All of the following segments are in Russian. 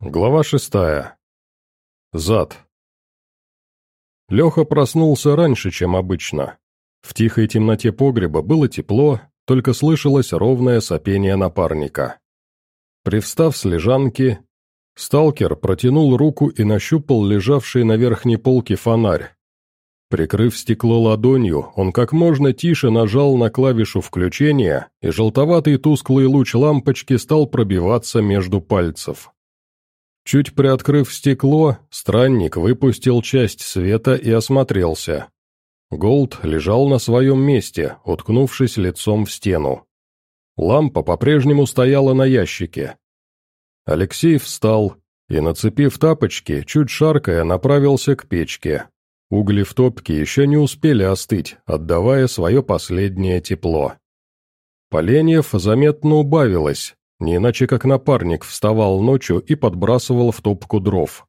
Глава шестая. Зад. Леха проснулся раньше, чем обычно. В тихой темноте погреба было тепло, только слышалось ровное сопение напарника. Привстав с лежанки, сталкер протянул руку и нащупал лежавший на верхней полке фонарь. Прикрыв стекло ладонью, он как можно тише нажал на клавишу включения, и желтоватый тусклый луч лампочки стал пробиваться между пальцев. Чуть приоткрыв стекло, странник выпустил часть света и осмотрелся. Голд лежал на своем месте, уткнувшись лицом в стену. Лампа по-прежнему стояла на ящике. Алексей встал и, нацепив тапочки, чуть шаркая, направился к печке. Угли в топке еще не успели остыть, отдавая свое последнее тепло. Поленьев заметно убавилось, не иначе как напарник вставал ночью и подбрасывал в топку дров.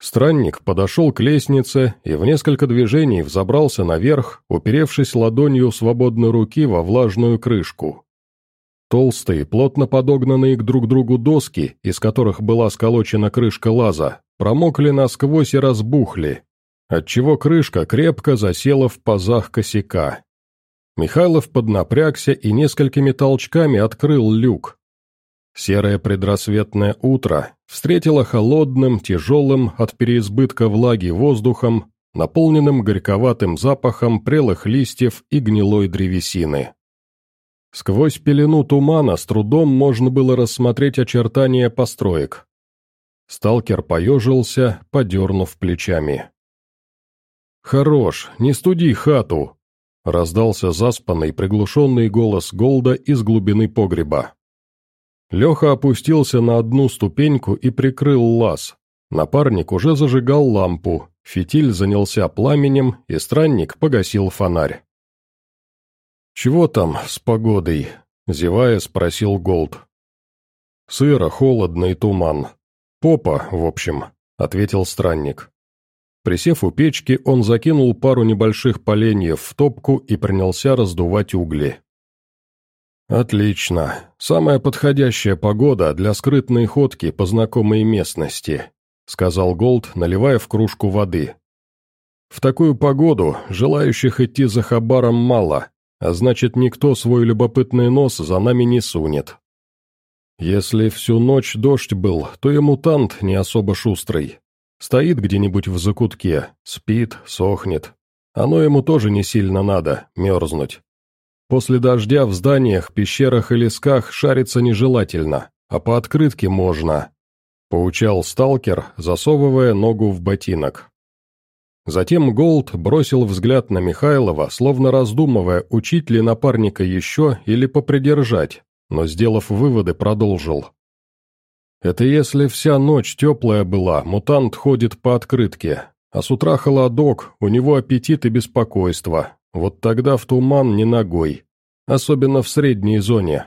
Странник подошел к лестнице и в несколько движений взобрался наверх, уперевшись ладонью свободной руки во влажную крышку. Толстые, плотно подогнанные к друг другу доски, из которых была сколочена крышка лаза, промокли насквозь и разбухли, отчего крышка крепко засела в пазах косяка. Михайлов поднапрягся и несколькими толчками открыл люк. Серое предрассветное утро встретило холодным, тяжелым от переизбытка влаги воздухом, наполненным горьковатым запахом прелых листьев и гнилой древесины. Сквозь пелену тумана с трудом можно было рассмотреть очертания построек. Сталкер поежился, подернув плечами. «Хорош, не студи хату!» Раздался заспанный, приглушенный голос Голда из глубины погреба. Леха опустился на одну ступеньку и прикрыл лаз. Напарник уже зажигал лампу, фитиль занялся пламенем, и странник погасил фонарь. «Чего там с погодой?» — зевая спросил Голд. «Сыро, холодно и туман. Попа, в общем», — ответил странник. Присев у печки, он закинул пару небольших поленьев в топку и принялся раздувать угли. «Отлично. Самая подходящая погода для скрытной ходки по знакомой местности», сказал Голд, наливая в кружку воды. «В такую погоду желающих идти за хабаром мало, а значит, никто свой любопытный нос за нами не сунет. Если всю ночь дождь был, то и мутант не особо шустрый. Стоит где-нибудь в закутке, спит, сохнет. Оно ему тоже не сильно надо, мерзнуть. После дождя в зданиях, пещерах и лесках шариться нежелательно, а по открытке можно. Поучал сталкер, засовывая ногу в ботинок. Затем Голд бросил взгляд на Михайлова, словно раздумывая, учить ли напарника еще или попридержать, но, сделав выводы, продолжил. Это если вся ночь теплая была, мутант ходит по открытке, а с утра холодок, у него аппетит и беспокойство. Вот тогда в туман не ногой, особенно в средней зоне.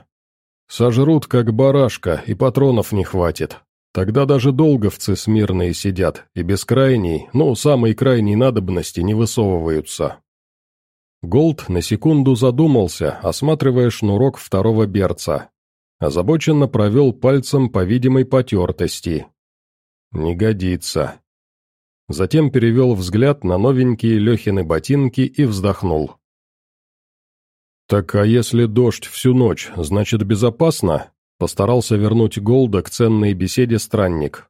Сожрут, как барашка, и патронов не хватит. Тогда даже долговцы смирные сидят, и без крайней, ну, самой крайней надобности не высовываются. Голд на секунду задумался, осматривая шнурок второго берца, озабоченно провел пальцем по видимой потертости. «Не годится». Затем перевел взгляд на новенькие Лехины ботинки и вздохнул. «Так а если дождь всю ночь, значит безопасно?» Постарался вернуть Голда к ценной беседе странник.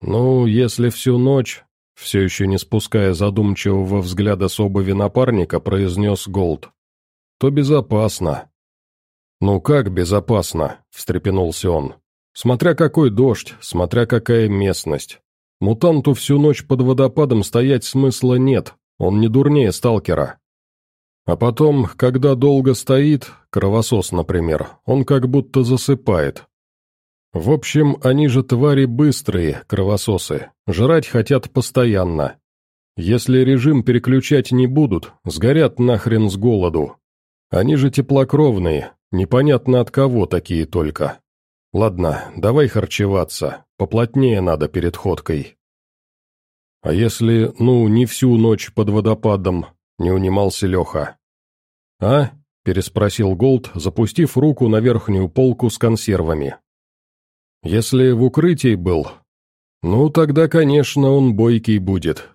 «Ну, если всю ночь...» Все еще не спуская задумчивого взгляда с обуви напарника, произнес Голд. «То безопасно. «Ну как безопасно?» – встрепенулся он. «Смотря какой дождь, смотря какая местность. Мутанту всю ночь под водопадом стоять смысла нет, он не дурнее сталкера. А потом, когда долго стоит, кровосос, например, он как будто засыпает. В общем, они же твари быстрые, кровососы, жрать хотят постоянно. Если режим переключать не будут, сгорят нахрен с голоду. Они же теплокровные, Непонятно от кого такие только. Ладно, давай харчеваться, поплотнее надо перед ходкой. А если, ну, не всю ночь под водопадом, не унимался Леха. А? переспросил Голд, запустив руку на верхнюю полку с консервами. Если в укрытии был, ну тогда, конечно, он бойкий будет.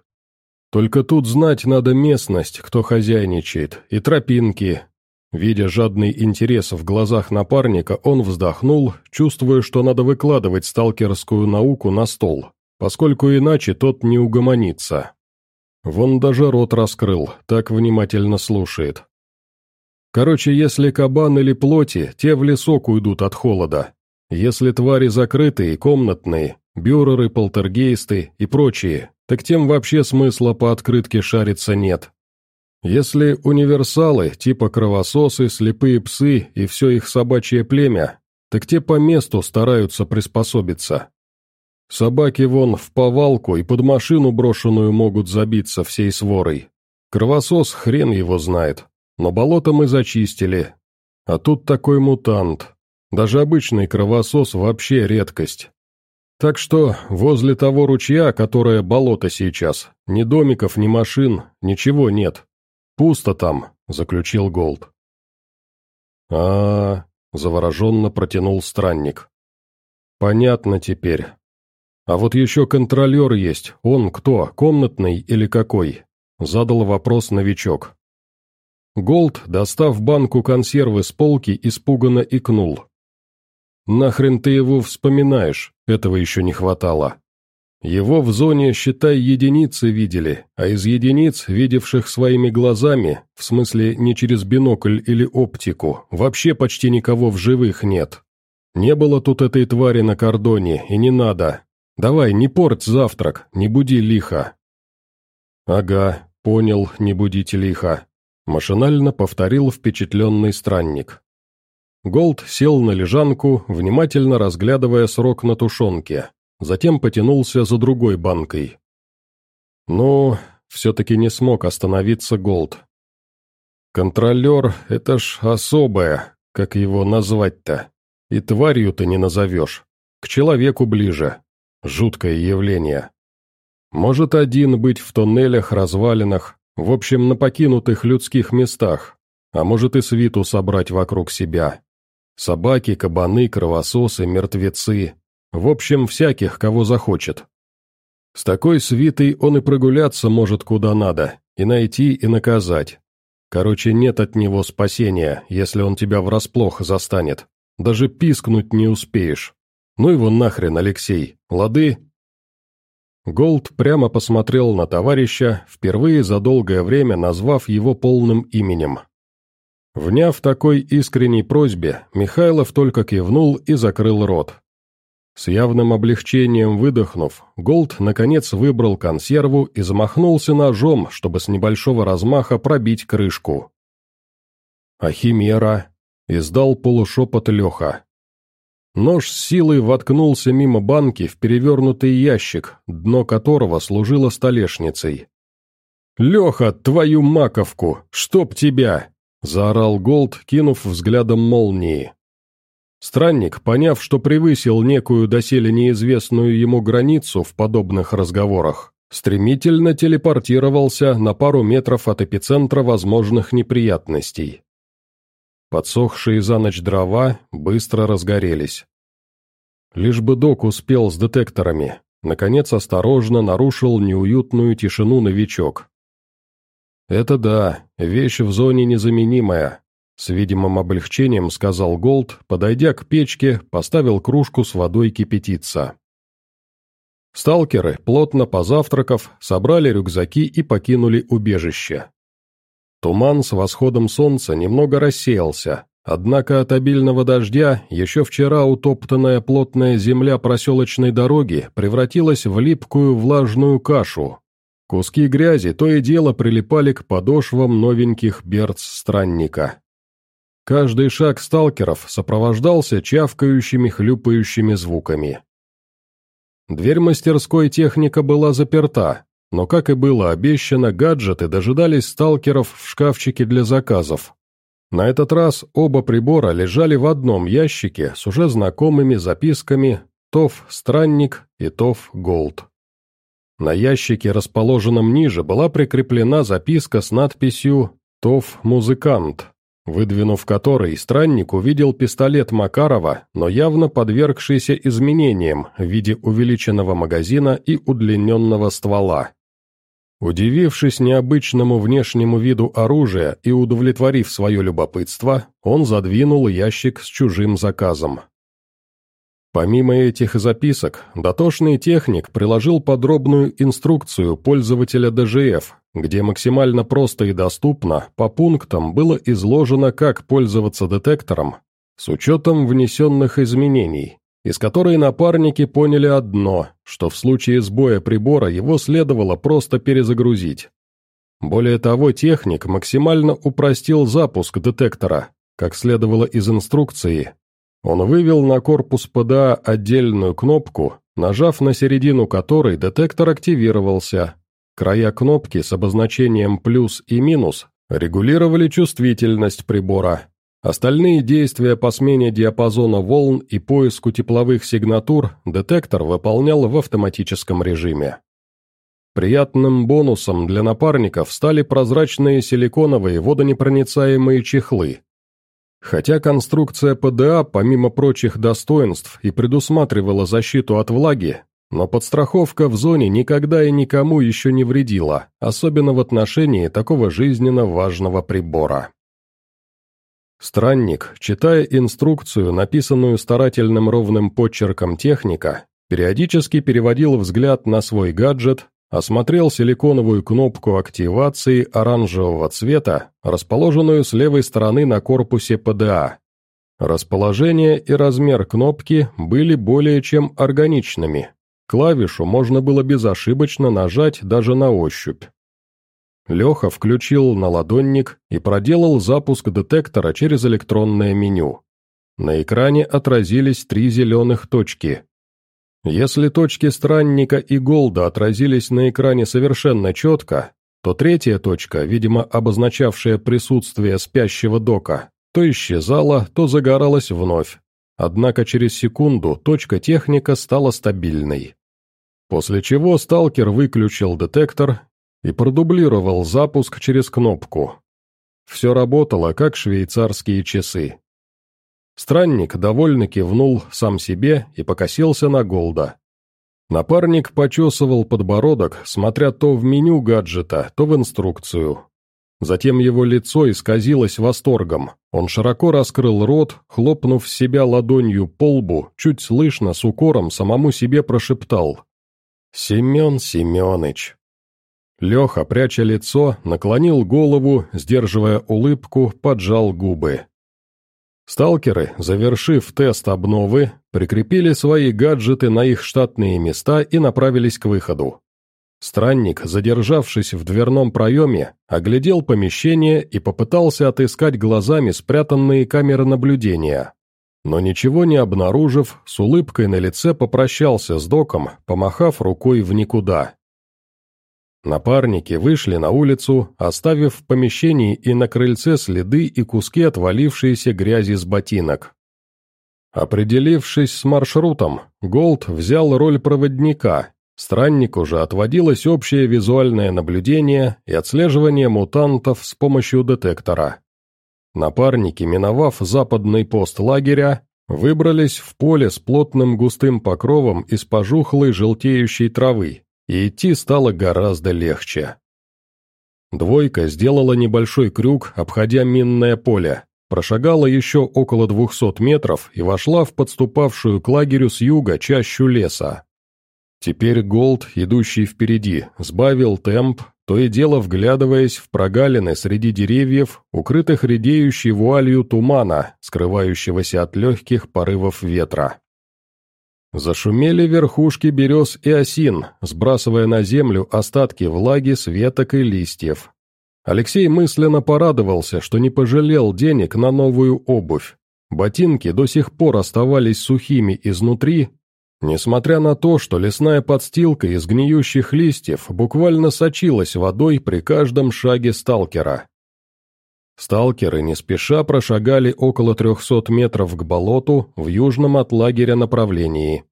Только тут знать надо местность, кто хозяйничает, и тропинки. Видя жадный интерес в глазах напарника, он вздохнул, чувствуя, что надо выкладывать сталкерскую науку на стол, поскольку иначе тот не угомонится. Вон даже рот раскрыл, так внимательно слушает. Короче, если кабан или плоти, те в лесок уйдут от холода. Если твари закрытые, комнатные, бюреры, полтергейсты и прочие, так тем вообще смысла по открытке шариться нет. Если универсалы, типа кровососы, слепые псы и все их собачье племя, так те по месту стараются приспособиться. Собаки вон в повалку и под машину брошенную могут забиться всей сворой. Кровосос хрен его знает, но болото мы зачистили. А тут такой мутант. Даже обычный кровосос вообще редкость. Так что возле того ручья, которое болото сейчас, ни домиков, ни машин, ничего нет. Пусто там, заключил Голд. а, -а, -а завороженно протянул странник. Понятно теперь. «А вот еще контролер есть. Он кто, комнатный или какой?» Задал вопрос новичок. Голд, достав банку консервы с полки, испуганно икнул. «Нахрен ты его вспоминаешь? Этого еще не хватало. Его в зоне, считай, единицы видели, а из единиц, видевших своими глазами, в смысле не через бинокль или оптику, вообще почти никого в живых нет. Не было тут этой твари на кордоне, и не надо, Давай, не порть завтрак, не буди лихо». «Ага, понял, не будите лихо», — машинально повторил впечатленный странник. Голд сел на лежанку, внимательно разглядывая срок на тушенке, затем потянулся за другой банкой. Ну, все-таки не смог остановиться Голд. «Контролер — это ж особое, как его назвать-то? И тварью ты не назовешь. К человеку ближе. Жуткое явление. Может один быть в тоннелях, развалинах, в общем, на покинутых людских местах, а может и свиту собрать вокруг себя. Собаки, кабаны, кровососы, мертвецы. В общем, всяких, кого захочет. С такой свитой он и прогуляться может куда надо, и найти, и наказать. Короче, нет от него спасения, если он тебя врасплох застанет. Даже пискнуть не успеешь. «Ну его нахрен, Алексей, лады?» Голд прямо посмотрел на товарища, впервые за долгое время назвав его полным именем. Вняв такой искренней просьбе, Михайлов только кивнул и закрыл рот. С явным облегчением выдохнув, Голд наконец выбрал консерву и замахнулся ножом, чтобы с небольшого размаха пробить крышку. «А химера?» — издал полушепот Леха. Нож с силой воткнулся мимо банки в перевернутый ящик, дно которого служило столешницей. «Леха, твою маковку! Чтоб тебя!» — заорал Голд, кинув взглядом молнии. Странник, поняв, что превысил некую доселе неизвестную ему границу в подобных разговорах, стремительно телепортировался на пару метров от эпицентра возможных неприятностей. Подсохшие за ночь дрова быстро разгорелись. Лишь бы док успел с детекторами. Наконец осторожно нарушил неуютную тишину новичок. «Это да, вещь в зоне незаменимая», — с видимым облегчением сказал Голд, подойдя к печке, поставил кружку с водой кипятиться. Сталкеры, плотно позавтракав, собрали рюкзаки и покинули убежище. Туман с восходом солнца немного рассеялся, однако от обильного дождя еще вчера утоптанная плотная земля проселочной дороги превратилась в липкую влажную кашу. Куски грязи то и дело прилипали к подошвам новеньких берц странника. Каждый шаг сталкеров сопровождался чавкающими хлюпающими звуками. Дверь мастерской техника была заперта, но, как и было обещано, гаджеты дожидались сталкеров в шкафчике для заказов. На этот раз оба прибора лежали в одном ящике с уже знакомыми записками «ТОВ Странник» и «ТОВ Голд». На ящике, расположенном ниже, была прикреплена записка с надписью «ТОВ Музыкант». Выдвинув который, странник увидел пистолет Макарова, но явно подвергшийся изменениям в виде увеличенного магазина и удлиненного ствола. Удивившись необычному внешнему виду оружия и удовлетворив свое любопытство, он задвинул ящик с чужим заказом. Помимо этих записок, дотошный техник приложил подробную инструкцию пользователя ДЖФ, где максимально просто и доступно по пунктам было изложено, как пользоваться детектором, с учетом внесенных изменений, из которой напарники поняли одно, что в случае сбоя прибора его следовало просто перезагрузить. Более того, техник максимально упростил запуск детектора, как следовало из инструкции, он вывел на корпус ПДА отдельную кнопку, нажав на середину которой детектор активировался. Края кнопки с обозначением «плюс» и «минус» регулировали чувствительность прибора. Остальные действия по смене диапазона волн и поиску тепловых сигнатур детектор выполнял в автоматическом режиме. Приятным бонусом для напарников стали прозрачные силиконовые водонепроницаемые чехлы, Хотя конструкция ПДА, помимо прочих достоинств, и предусматривала защиту от влаги, но подстраховка в зоне никогда и никому еще не вредила, особенно в отношении такого жизненно важного прибора. Странник, читая инструкцию, написанную старательным ровным подчерком техника, периодически переводил взгляд на свой гаджет, осмотрел силиконовую кнопку активации оранжевого цвета, расположенную с левой стороны на корпусе ПДА. Расположение и размер кнопки были более чем органичными. Клавишу можно было безошибочно нажать даже на ощупь. Леха включил на ладонник и проделал запуск детектора через электронное меню. На экране отразились три зеленых точки, если точки странника и Голда отразились на экране совершенно четко, то третья точка, видимо обозначавшая присутствие спящего дока, то исчезала, то загоралась вновь. Однако через секунду точка техника стала стабильной. После чего сталкер выключил детектор и продублировал запуск через кнопку. Все работало, как швейцарские часы. Странник довольно кивнул сам себе и покосился на Голда. Напарник почесывал подбородок, смотря то в меню гаджета, то в инструкцию. Затем его лицо исказилось восторгом. Он широко раскрыл рот, хлопнув себя ладонью по лбу, чуть слышно, с укором самому себе прошептал. «Семен Семеныч». Леха, пряча лицо, наклонил голову, сдерживая улыбку, поджал губы. Сталкеры, завершив тест обновы, прикрепили свои гаджеты на их штатные места и направились к выходу. Странник, задержавшись в дверном проеме, оглядел помещение и попытался отыскать глазами спрятанные камеры наблюдения. Но ничего не обнаружив, с улыбкой на лице попрощался с доком, помахав рукой в никуда. Напарники вышли на улицу, оставив в помещении и на крыльце следы и куски отвалившейся грязи с ботинок. Определившись с маршрутом, Голд взял роль проводника, страннику же отводилось общее визуальное наблюдение и отслеживание мутантов с помощью детектора. Напарники, миновав западный пост лагеря, выбрались в поле с плотным густым покровом из пожухлой желтеющей травы, и идти стало гораздо легче. Двойка сделала небольшой крюк, обходя минное поле, прошагала еще около двухсот метров и вошла в подступавшую к лагерю с юга чащу леса. Теперь Голд, идущий впереди, сбавил темп, то и дело вглядываясь в прогалины среди деревьев, укрытых редеющей вуалью тумана, скрывающегося от легких порывов ветра. Зашумели верхушки берез и осин, сбрасывая на землю остатки влаги с веток и листьев. Алексей мысленно порадовался, что не пожалел денег на новую обувь. Ботинки до сих пор оставались сухими изнутри, несмотря на то, что лесная подстилка из гниющих листьев буквально сочилась водой при каждом шаге сталкера. Сталкеры не спеша прошагали около 300 метров к болоту в южном от лагеря направлении.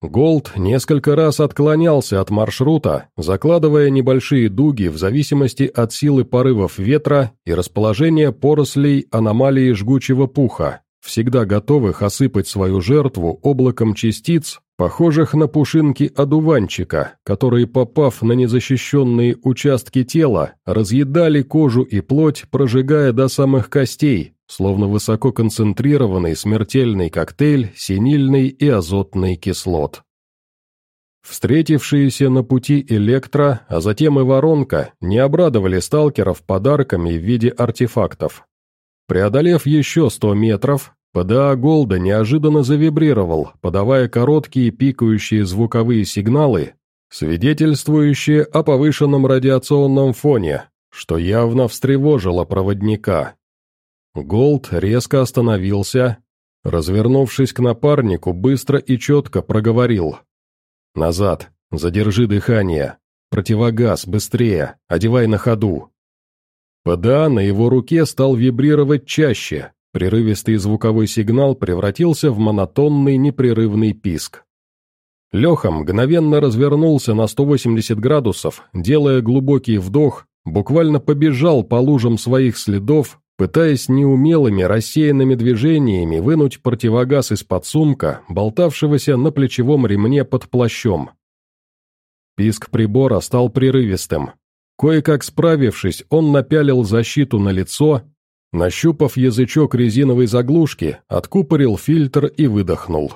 Голд несколько раз отклонялся от маршрута, закладывая небольшие дуги в зависимости от силы порывов ветра и расположения порослей аномалии жгучего пуха, всегда готовых осыпать свою жертву облаком частиц, похожих на пушинки одуванчика, которые, попав на незащищенные участки тела, разъедали кожу и плоть, прожигая до самых костей, словно высококонцентрированный смертельный коктейль синильной и азотной кислот. Встретившиеся на пути Электро, а затем и Воронка, не обрадовали сталкеров подарками в виде артефактов. Преодолев еще сто метров, ПДА Голда неожиданно завибрировал, подавая короткие пикающие звуковые сигналы, свидетельствующие о повышенном радиационном фоне, что явно встревожило проводника. Голд резко остановился, развернувшись к напарнику, быстро и четко проговорил. «Назад, задержи дыхание, противогаз, быстрее, одевай на ходу». ПДА на его руке стал вибрировать чаще, прерывистый звуковой сигнал превратился в монотонный непрерывный писк. Леха мгновенно развернулся на 180 градусов, делая глубокий вдох, буквально побежал по лужам своих следов, пытаясь неумелыми рассеянными движениями вынуть противогаз из-под сумка, болтавшегося на плечевом ремне под плащом. Писк прибора стал прерывистым. Кое-как справившись, он напялил защиту на лицо, нащупав язычок резиновой заглушки, откупорил фильтр и выдохнул.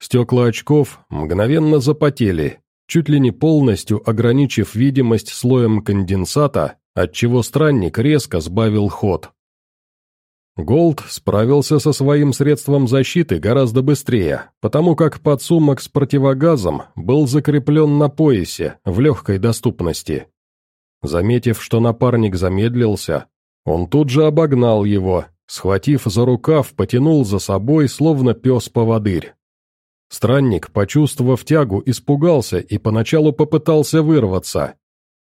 Стекла очков мгновенно запотели, чуть ли не полностью ограничив видимость слоем конденсата, отчего странник резко сбавил ход. Голд справился со своим средством защиты гораздо быстрее, потому как подсумок с противогазом был закреплен на поясе в легкой доступности. Заметив, что напарник замедлился, он тут же обогнал его, схватив за рукав, потянул за собой, словно пес-поводырь. Странник, почувствовав тягу, испугался и поначалу попытался вырваться,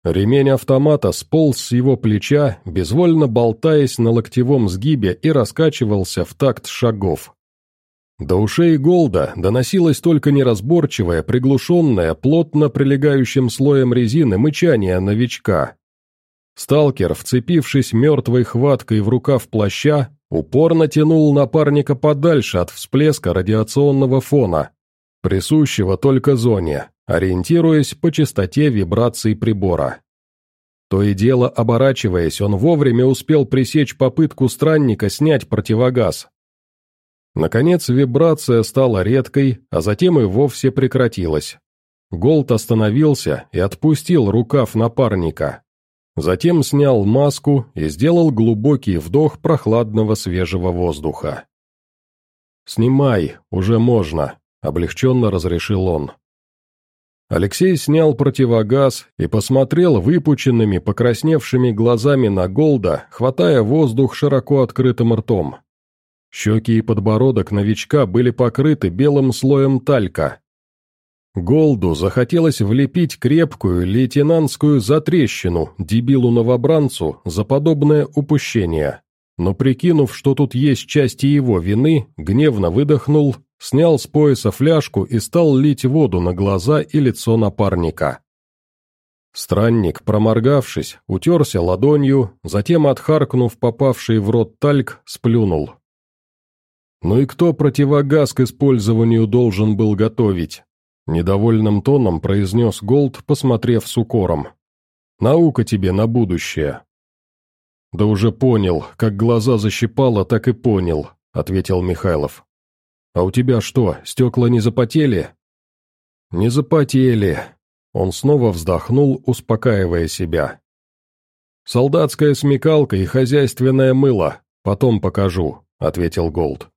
Ремень автомата сполз с его плеча, безвольно болтаясь на локтевом сгибе и раскачивался в такт шагов. До ушей Голда доносилось только неразборчивое, приглушенное, плотно прилегающим слоем резины мычание новичка. Сталкер, вцепившись мертвой хваткой в рукав плаща, упорно тянул напарника подальше от всплеска радиационного фона, присущего только зоне ориентируясь по частоте вибраций прибора. То и дело оборачиваясь, он вовремя успел пресечь попытку странника снять противогаз. Наконец вибрация стала редкой, а затем и вовсе прекратилась. Голд остановился и отпустил рукав напарника. Затем снял маску и сделал глубокий вдох прохладного свежего воздуха. «Снимай, уже можно», — облегченно разрешил он. Алексей снял противогаз и посмотрел выпученными, покрасневшими глазами на Голда, хватая воздух широко открытым ртом. Щеки и подбородок новичка были покрыты белым слоем талька. Голду захотелось влепить крепкую лейтенантскую затрещину дебилу-новобранцу за подобное упущение, но прикинув, что тут есть части его вины, гневно выдохнул снял с пояса фляжку и стал лить воду на глаза и лицо напарника. Странник, проморгавшись, утерся ладонью, затем, отхаркнув попавший в рот тальк, сплюнул. «Ну и кто противогаз к использованию должен был готовить?» Недовольным тоном произнес Голд, посмотрев с укором. «Наука тебе на будущее». «Да уже понял, как глаза защипало, так и понял», — ответил Михайлов. «А у тебя что, стекла не запотели?» «Не запотели», — он снова вздохнул, успокаивая себя. «Солдатская смекалка и хозяйственное мыло, потом покажу», — ответил Голд.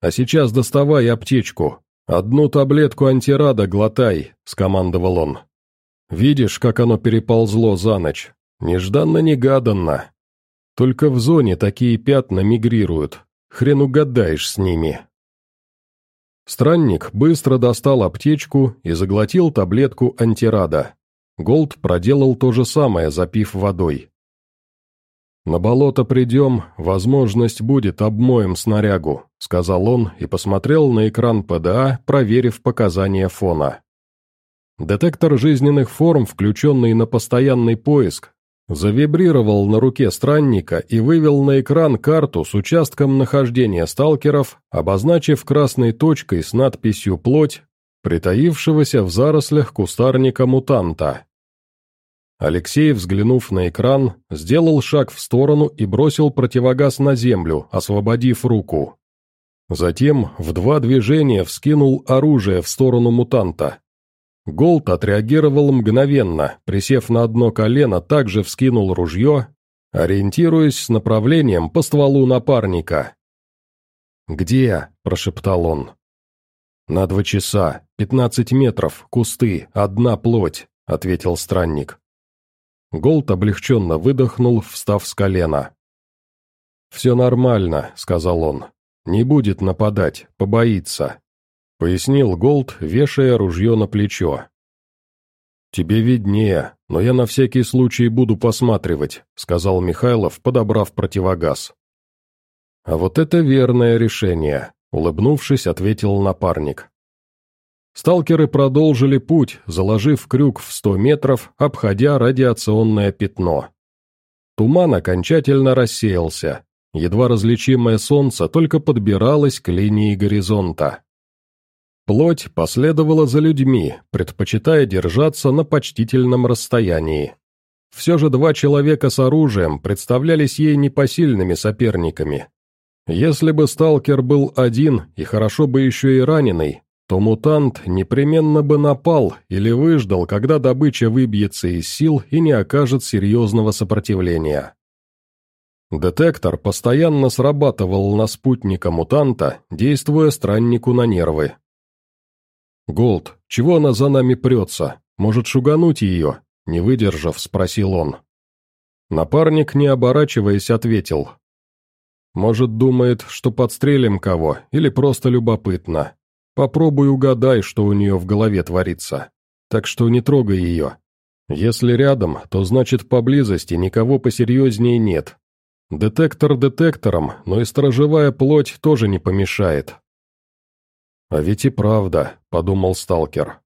«А сейчас доставай аптечку. Одну таблетку антирада глотай», — скомандовал он. «Видишь, как оно переползло за ночь? Нежданно-негаданно. Только в зоне такие пятна мигрируют. Хрен угадаешь с ними». Странник быстро достал аптечку и заглотил таблетку антирада. Голд проделал то же самое, запив водой. «На болото придем, возможность будет, обмоем снарягу», — сказал он и посмотрел на экран ПДА, проверив показания фона. Детектор жизненных форм, включенный на постоянный поиск, завибрировал на руке странника и вывел на экран карту с участком нахождения сталкеров, обозначив красной точкой с надписью «Плоть», притаившегося в зарослях кустарника-мутанта. Алексей, взглянув на экран, сделал шаг в сторону и бросил противогаз на землю, освободив руку. Затем в два движения вскинул оружие в сторону мутанта. Голд отреагировал мгновенно, присев на одно колено, также вскинул ружье, ориентируясь с направлением по стволу напарника. «Где?» – прошептал он. «На два часа, пятнадцать метров, кусты, одна плоть», – ответил странник. Голд облегченно выдохнул, встав с колена. «Все нормально», — сказал он. «Не будет нападать, побоится», — пояснил Голд, вешая ружье на плечо. «Тебе виднее, но я на всякий случай буду посматривать», — сказал Михайлов, подобрав противогаз. «А вот это верное решение», — улыбнувшись, ответил напарник. Сталкеры продолжили путь, заложив крюк в 100 метров, обходя радиационное пятно. Туман окончательно рассеялся. Едва различимое солнце только подбиралось к линии горизонта. Плоть последовала за людьми, предпочитая держаться на почтительном расстоянии. Все же два человека с оружием представлялись ей непосильными соперниками. Если бы сталкер был один и хорошо бы еще и раненый, то мутант непременно бы напал или выждал, когда добыча выбьется из сил и не окажет серьезного сопротивления. Детектор постоянно срабатывал на спутника мутанта, действуя страннику на нервы. «Голд, чего она за нами прется? Может, шугануть ее?» Не выдержав, спросил он. Напарник, не оборачиваясь, ответил. «Может, думает, что подстрелим кого, или просто любопытно. Попробуй угадай, что у нее в голове творится. Так что не трогай ее. Если рядом, то значит поблизости никого посерьезнее нет. Детектор детектором, но и сторожевая плоть тоже не помешает. «А ведь и правда», — подумал сталкер.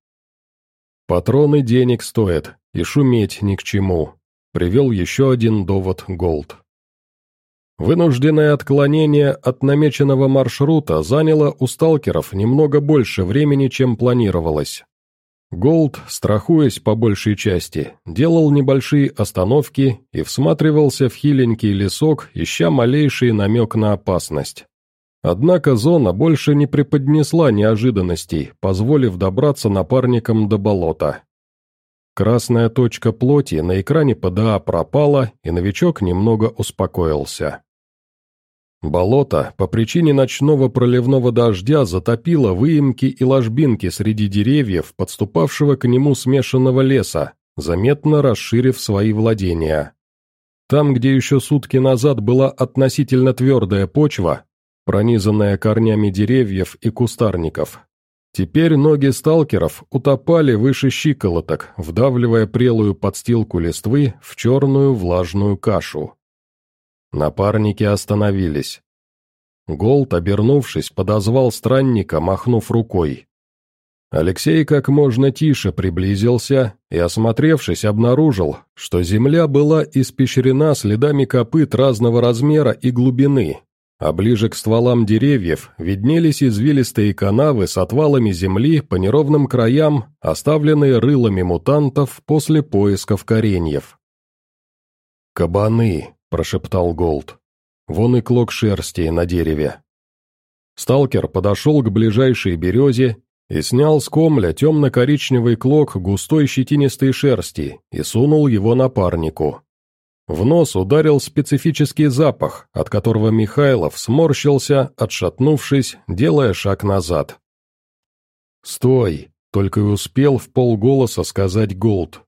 «Патроны денег стоят, и шуметь ни к чему», — привел еще один довод Голд. Вынужденное отклонение от намеченного маршрута заняло у сталкеров немного больше времени, чем планировалось. Голд, страхуясь по большей части, делал небольшие остановки и всматривался в хиленький лесок, ища малейший намек на опасность. Однако зона больше не преподнесла неожиданностей, позволив добраться напарникам до болота. Красная точка плоти на экране ПДА пропала, и новичок немного успокоился. Болото по причине ночного проливного дождя затопило выемки и ложбинки среди деревьев, подступавшего к нему смешанного леса, заметно расширив свои владения. Там, где еще сутки назад была относительно твердая почва, пронизанная корнями деревьев и кустарников, теперь ноги сталкеров утопали выше щиколоток, вдавливая прелую подстилку листвы в черную влажную кашу. Напарники остановились. Голд, обернувшись, подозвал странника, махнув рукой. Алексей как можно тише приблизился и, осмотревшись, обнаружил, что земля была испещрена следами копыт разного размера и глубины, а ближе к стволам деревьев виднелись извилистые канавы с отвалами земли по неровным краям, оставленные рылами мутантов после поисков кореньев. «Кабаны!» — прошептал Голд. «Вон и клок шерсти на дереве». Сталкер подошел к ближайшей березе и снял с комля темно-коричневый клок густой щетинистой шерсти и сунул его напарнику. В нос ударил специфический запах, от которого Михайлов сморщился, отшатнувшись, делая шаг назад. «Стой!» — только и успел в полголоса сказать Голд.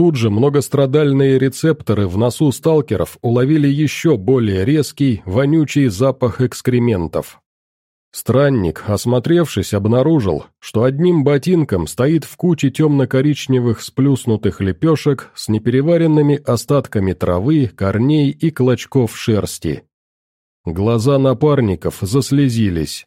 Тут же многострадальные рецепторы в носу сталкеров уловили еще более резкий, вонючий запах экскрементов. Странник, осмотревшись, обнаружил, что одним ботинком стоит в куче темно-коричневых сплюснутых лепешек с непереваренными остатками травы, корней и клочков шерсти. Глаза напарников заслезились.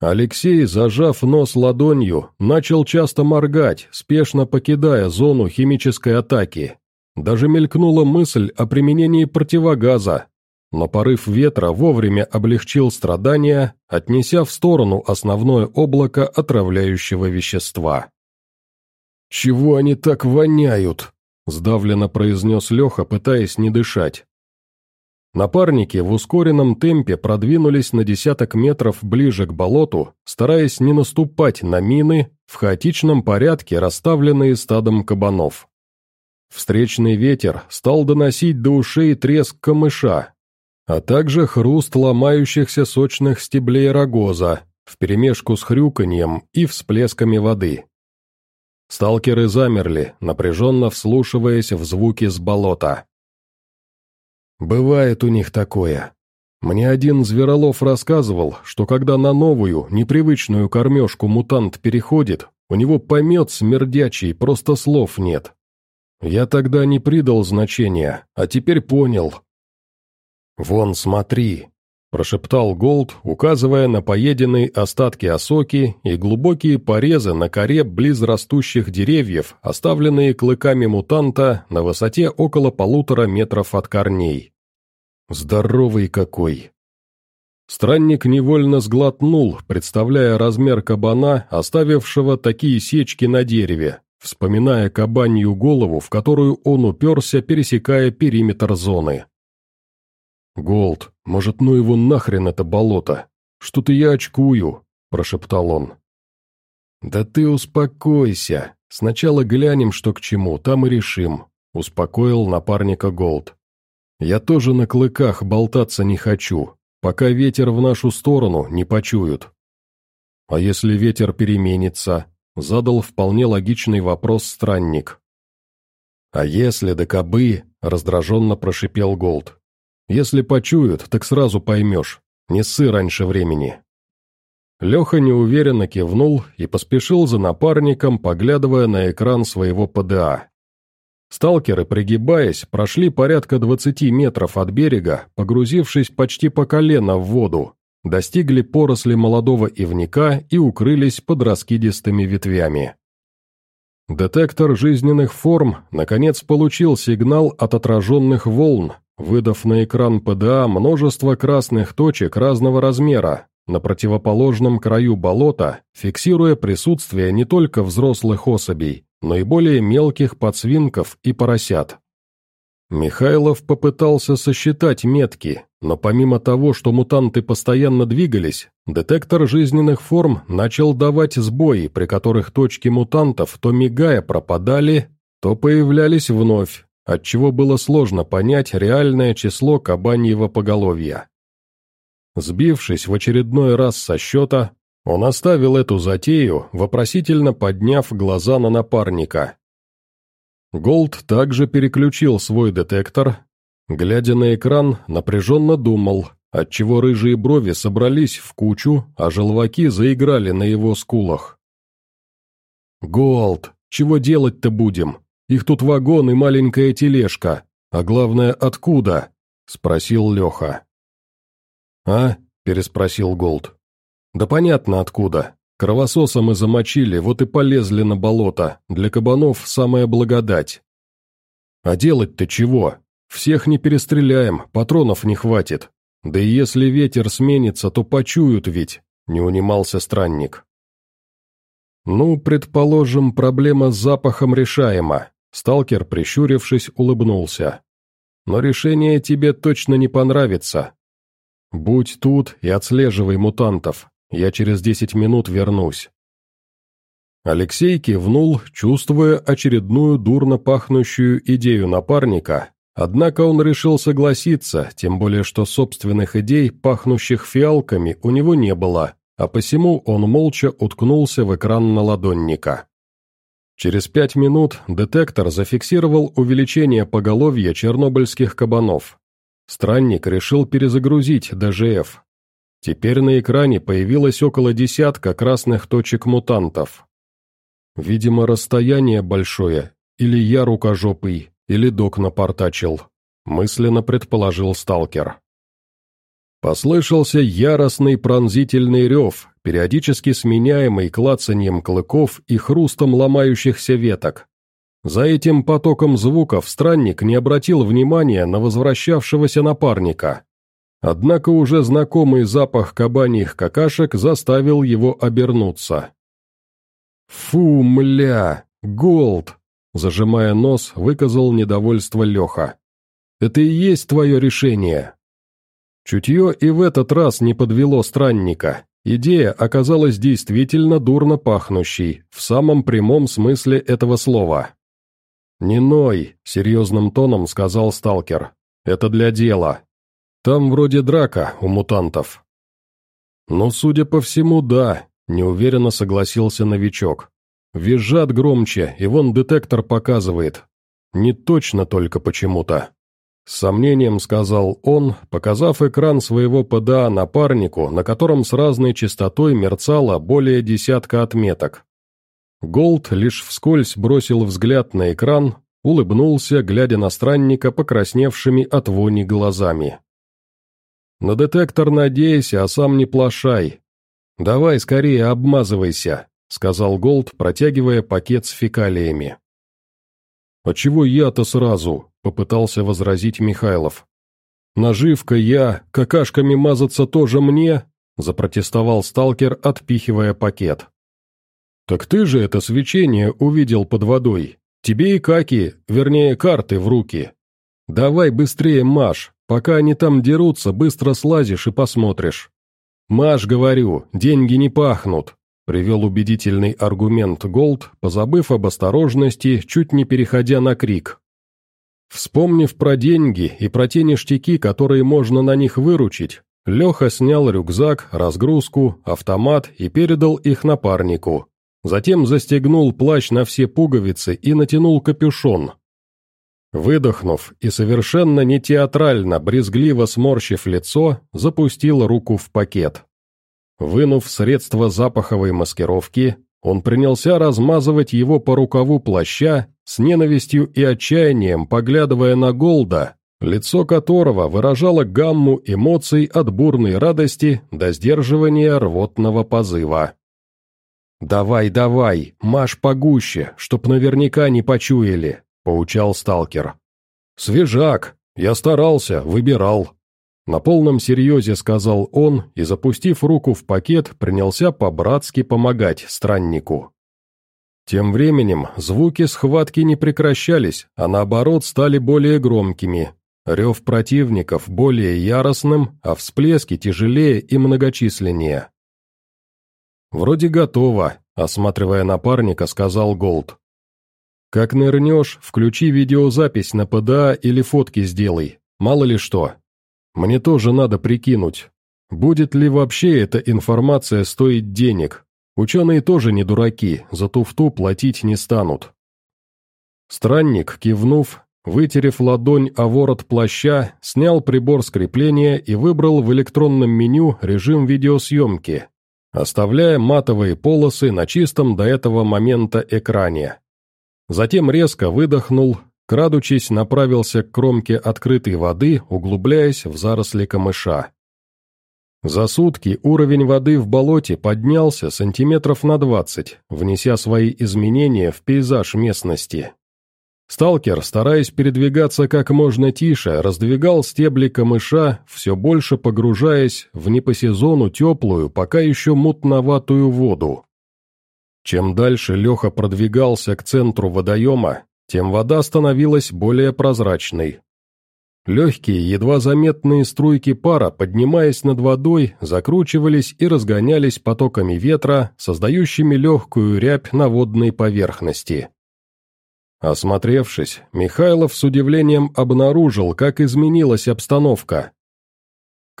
Алексей, зажав нос ладонью, начал часто моргать, спешно покидая зону химической атаки. Даже мелькнула мысль о применении противогаза, но порыв ветра вовремя облегчил страдания, отнеся в сторону основное облако отравляющего вещества. «Чего они так воняют?» – сдавленно произнес Леха, пытаясь не дышать. Напарники в ускоренном темпе продвинулись на десяток метров ближе к болоту, стараясь не наступать на мины, в хаотичном порядке расставленные стадом кабанов. Встречный ветер стал доносить до ушей треск камыша, а также хруст ломающихся сочных стеблей рогоза, вперемешку с хрюканьем и всплесками воды. Сталкеры замерли, напряженно вслушиваясь в звуки с болота. «Бывает у них такое. Мне один зверолов рассказывал, что когда на новую, непривычную кормежку мутант переходит, у него помет смердячий, просто слов нет. Я тогда не придал значения, а теперь понял, «Вон, смотри!» – прошептал Голд, указывая на поеденные остатки осоки и глубокие порезы на коре близ растущих деревьев, оставленные клыками мутанта на высоте около полутора метров от корней. «Здоровый какой!» Странник невольно сглотнул, представляя размер кабана, оставившего такие сечки на дереве, вспоминая кабанью голову, в которую он уперся, пересекая периметр зоны. «Голд, может, ну его нахрен это болото? Что-то я очкую», – прошептал он. «Да ты успокойся. Сначала глянем, что к чему, там и решим», – успокоил напарника Голд. «Я тоже на клыках болтаться не хочу, пока ветер в нашу сторону не почуют». «А если ветер переменится?» – задал вполне логичный вопрос странник. «А если да кобы?» – раздраженно прошипел Голд. Если почуют, так сразу поймешь. Не ссы раньше времени». Леха неуверенно кивнул и поспешил за напарником, поглядывая на экран своего ПДА. Сталкеры, пригибаясь, прошли порядка 20 метров от берега, погрузившись почти по колено в воду, достигли поросли молодого ивника и укрылись под раскидистыми ветвями. Детектор жизненных форм, наконец, получил сигнал от отраженных волн, выдав на экран ПДА множество красных точек разного размера, на противоположном краю болота, фиксируя присутствие не только взрослых особей, но и более мелких подсвинков и поросят. Михайлов попытался сосчитать метки, но помимо того, что мутанты постоянно двигались, детектор жизненных форм начал давать сбои, при которых точки мутантов то мигая пропадали, то появлялись вновь, отчего было сложно понять реальное число кабаньего поголовья. Сбившись в очередной раз со счета, он оставил эту затею, вопросительно подняв глаза на напарника. Голд также переключил свой детектор, глядя на экран, напряженно думал, отчего рыжие брови собрались в кучу, а желваки заиграли на его скулах. «Голд, чего делать-то будем?» Их тут вагон и маленькая тележка. А главное, откуда?» — спросил Леха. «А?» — переспросил Голд. «Да понятно откуда. Кровососа мы замочили, вот и полезли на болото. Для кабанов самая благодать». «А делать-то чего? Всех не перестреляем, патронов не хватит. Да и если ветер сменится, то почуют ведь», — не унимался странник. «Ну, предположим, проблема с запахом решаема. Сталкер, прищурившись, улыбнулся. «Но решение тебе точно не понравится. Будь тут и отслеживай мутантов. Я через десять минут вернусь». Алексей кивнул, чувствуя очередную дурно пахнущую идею напарника, однако он решил согласиться, тем более что собственных идей, пахнущих фиалками, у него не было, а посему он молча уткнулся в экран наладонника. Через пять минут детектор зафиксировал увеличение поголовья чернобыльских кабанов. Странник решил перезагрузить ДЖФ. Теперь на экране появилось около десятка красных точек мутантов. Видимо, расстояние большое, или я рукожопый, или док напортачил, мысленно предположил сталкер. Послышался яростный пронзительный рев, периодически сменяемый клацаньем клыков и хрустом ломающихся веток. За этим потоком звуков странник не обратил внимания на возвращавшегося напарника. Однако уже знакомый запах кабаньих какашек заставил его обернуться. «Фу, мля! Голд!» Зажимая нос, выказал недовольство Леха. «Это и есть твое решение?» Чутье и в этот раз не подвело странника. Идея оказалась действительно дурно пахнущей, в самом прямом смысле этого слова. «Не ной», — серьезным тоном сказал сталкер. «Это для дела. Там вроде драка у мутантов». «Ну, судя по всему, да», — неуверенно согласился новичок. «Визжат громче, и вон детектор показывает. Не точно только почему-то». С сомнением сказал он, показав экран своего ПДА напарнику, на котором с разной частотой мерцало более десятка отметок. Голд лишь вскользь бросил взгляд на экран, улыбнулся, глядя на странника покрасневшими от вони глазами. «На детектор надейся, а сам не плашай. Давай скорее обмазывайся», — сказал Голд, протягивая пакет с фекалиями. «А чего я-то сразу?» — попытался возразить Михайлов. «Наживка я, какашками мазаться тоже мне?» — запротестовал сталкер, отпихивая пакет. «Так ты же это свечение увидел под водой. Тебе и каки, вернее, карты в руки. Давай быстрее маш, пока они там дерутся, быстро слазишь и посмотришь. Маш, говорю, деньги не пахнут», — привел убедительный аргумент Голд, позабыв об осторожности, чуть не переходя на крик. Вспомнив про деньги и про те ништяки, которые можно на них выручить, Леха снял рюкзак, разгрузку, автомат и передал их напарнику. Затем застегнул плащ на все пуговицы и натянул капюшон. Выдохнув и совершенно не театрально, брезгливо сморщив лицо, запустил руку в пакет. Вынув средство запаховой маскировки, он принялся размазывать его по рукаву плаща, с ненавистью и отчаянием поглядывая на Голда, лицо которого выражало гамму эмоций от бурной радости до сдерживания рвотного позыва. «Давай, давай, маш погуще, чтоб наверняка не почуяли», — поучал сталкер. «Свежак, я старался, выбирал». На полном серьезе сказал он и, запустив руку в пакет, принялся по-братски помогать страннику. Тем временем звуки схватки не прекращались, а наоборот стали более громкими. Рев противников более яростным, а всплески тяжелее и многочисленнее. «Вроде готово», — осматривая напарника, сказал Голд. «Как нырнешь, включи видеозапись на ПДА или фотки сделай, мало ли что. Мне тоже надо прикинуть, будет ли вообще эта информация стоить денег. Ученые тоже не дураки, за туфту платить не станут». Странник, кивнув, вытерев ладонь о ворот плаща, снял прибор с крепления и выбрал в электронном меню режим видеосъемки, оставляя матовые полосы на чистом до этого момента экране. Затем резко выдохнул, крадучись, направился к кромке открытой воды, углубляясь в заросли камыша. За сутки уровень воды в болоте поднялся сантиметров на двадцать, внеся свои изменения в пейзаж местности. Сталкер, стараясь передвигаться как можно тише, раздвигал стебли камыша, все больше погружаясь в не по сезону теплую, пока еще мутноватую воду. Чем дальше Леха продвигался к центру водоема, тем вода становилась более прозрачной. Легкие, едва заметные струйки пара, поднимаясь над водой, закручивались и разгонялись потоками ветра, создающими легкую рябь на водной поверхности. Осмотревшись, Михайлов с удивлением обнаружил, как изменилась обстановка.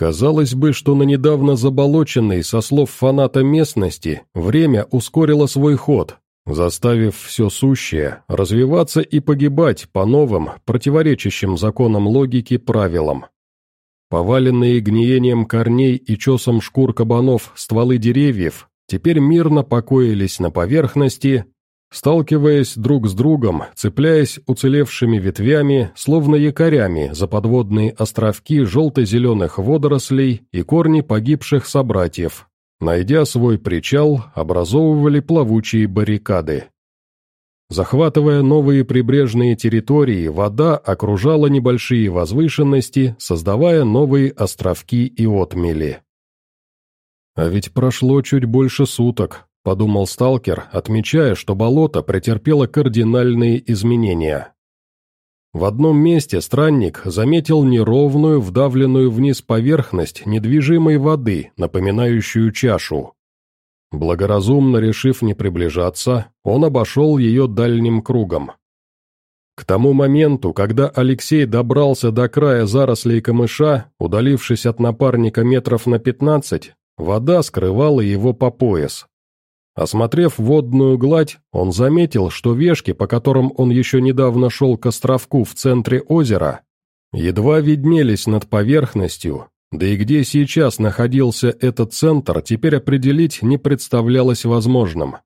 Казалось бы, что на недавно заболоченной, со слов фаната местности, время ускорило свой ход, заставив все сущее развиваться и погибать по новым, противоречащим законам логики правилам. Поваленные гниением корней и чесом шкур кабанов стволы деревьев теперь мирно покоились на поверхности, сталкиваясь друг с другом, цепляясь уцелевшими ветвями, словно якорями за подводные островки желто-зеленых водорослей и корни погибших собратьев, найдя свой причал, образовывали плавучие баррикады. Захватывая новые прибрежные территории, вода окружала небольшие возвышенности, создавая новые островки и отмели. А ведь прошло чуть больше суток, — подумал сталкер, отмечая, что болото претерпело кардинальные изменения. В одном месте странник заметил неровную, вдавленную вниз поверхность недвижимой воды, напоминающую чашу. Благоразумно решив не приближаться, он обошел ее дальним кругом. К тому моменту, когда Алексей добрался до края зарослей камыша, удалившись от напарника метров на пятнадцать, вода скрывала его по пояс. Осмотрев водную гладь, он заметил, что вешки, по которым он еще недавно шел к островку в центре озера, едва виднелись над поверхностью, да и где сейчас находился этот центр, теперь определить не представлялось возможным.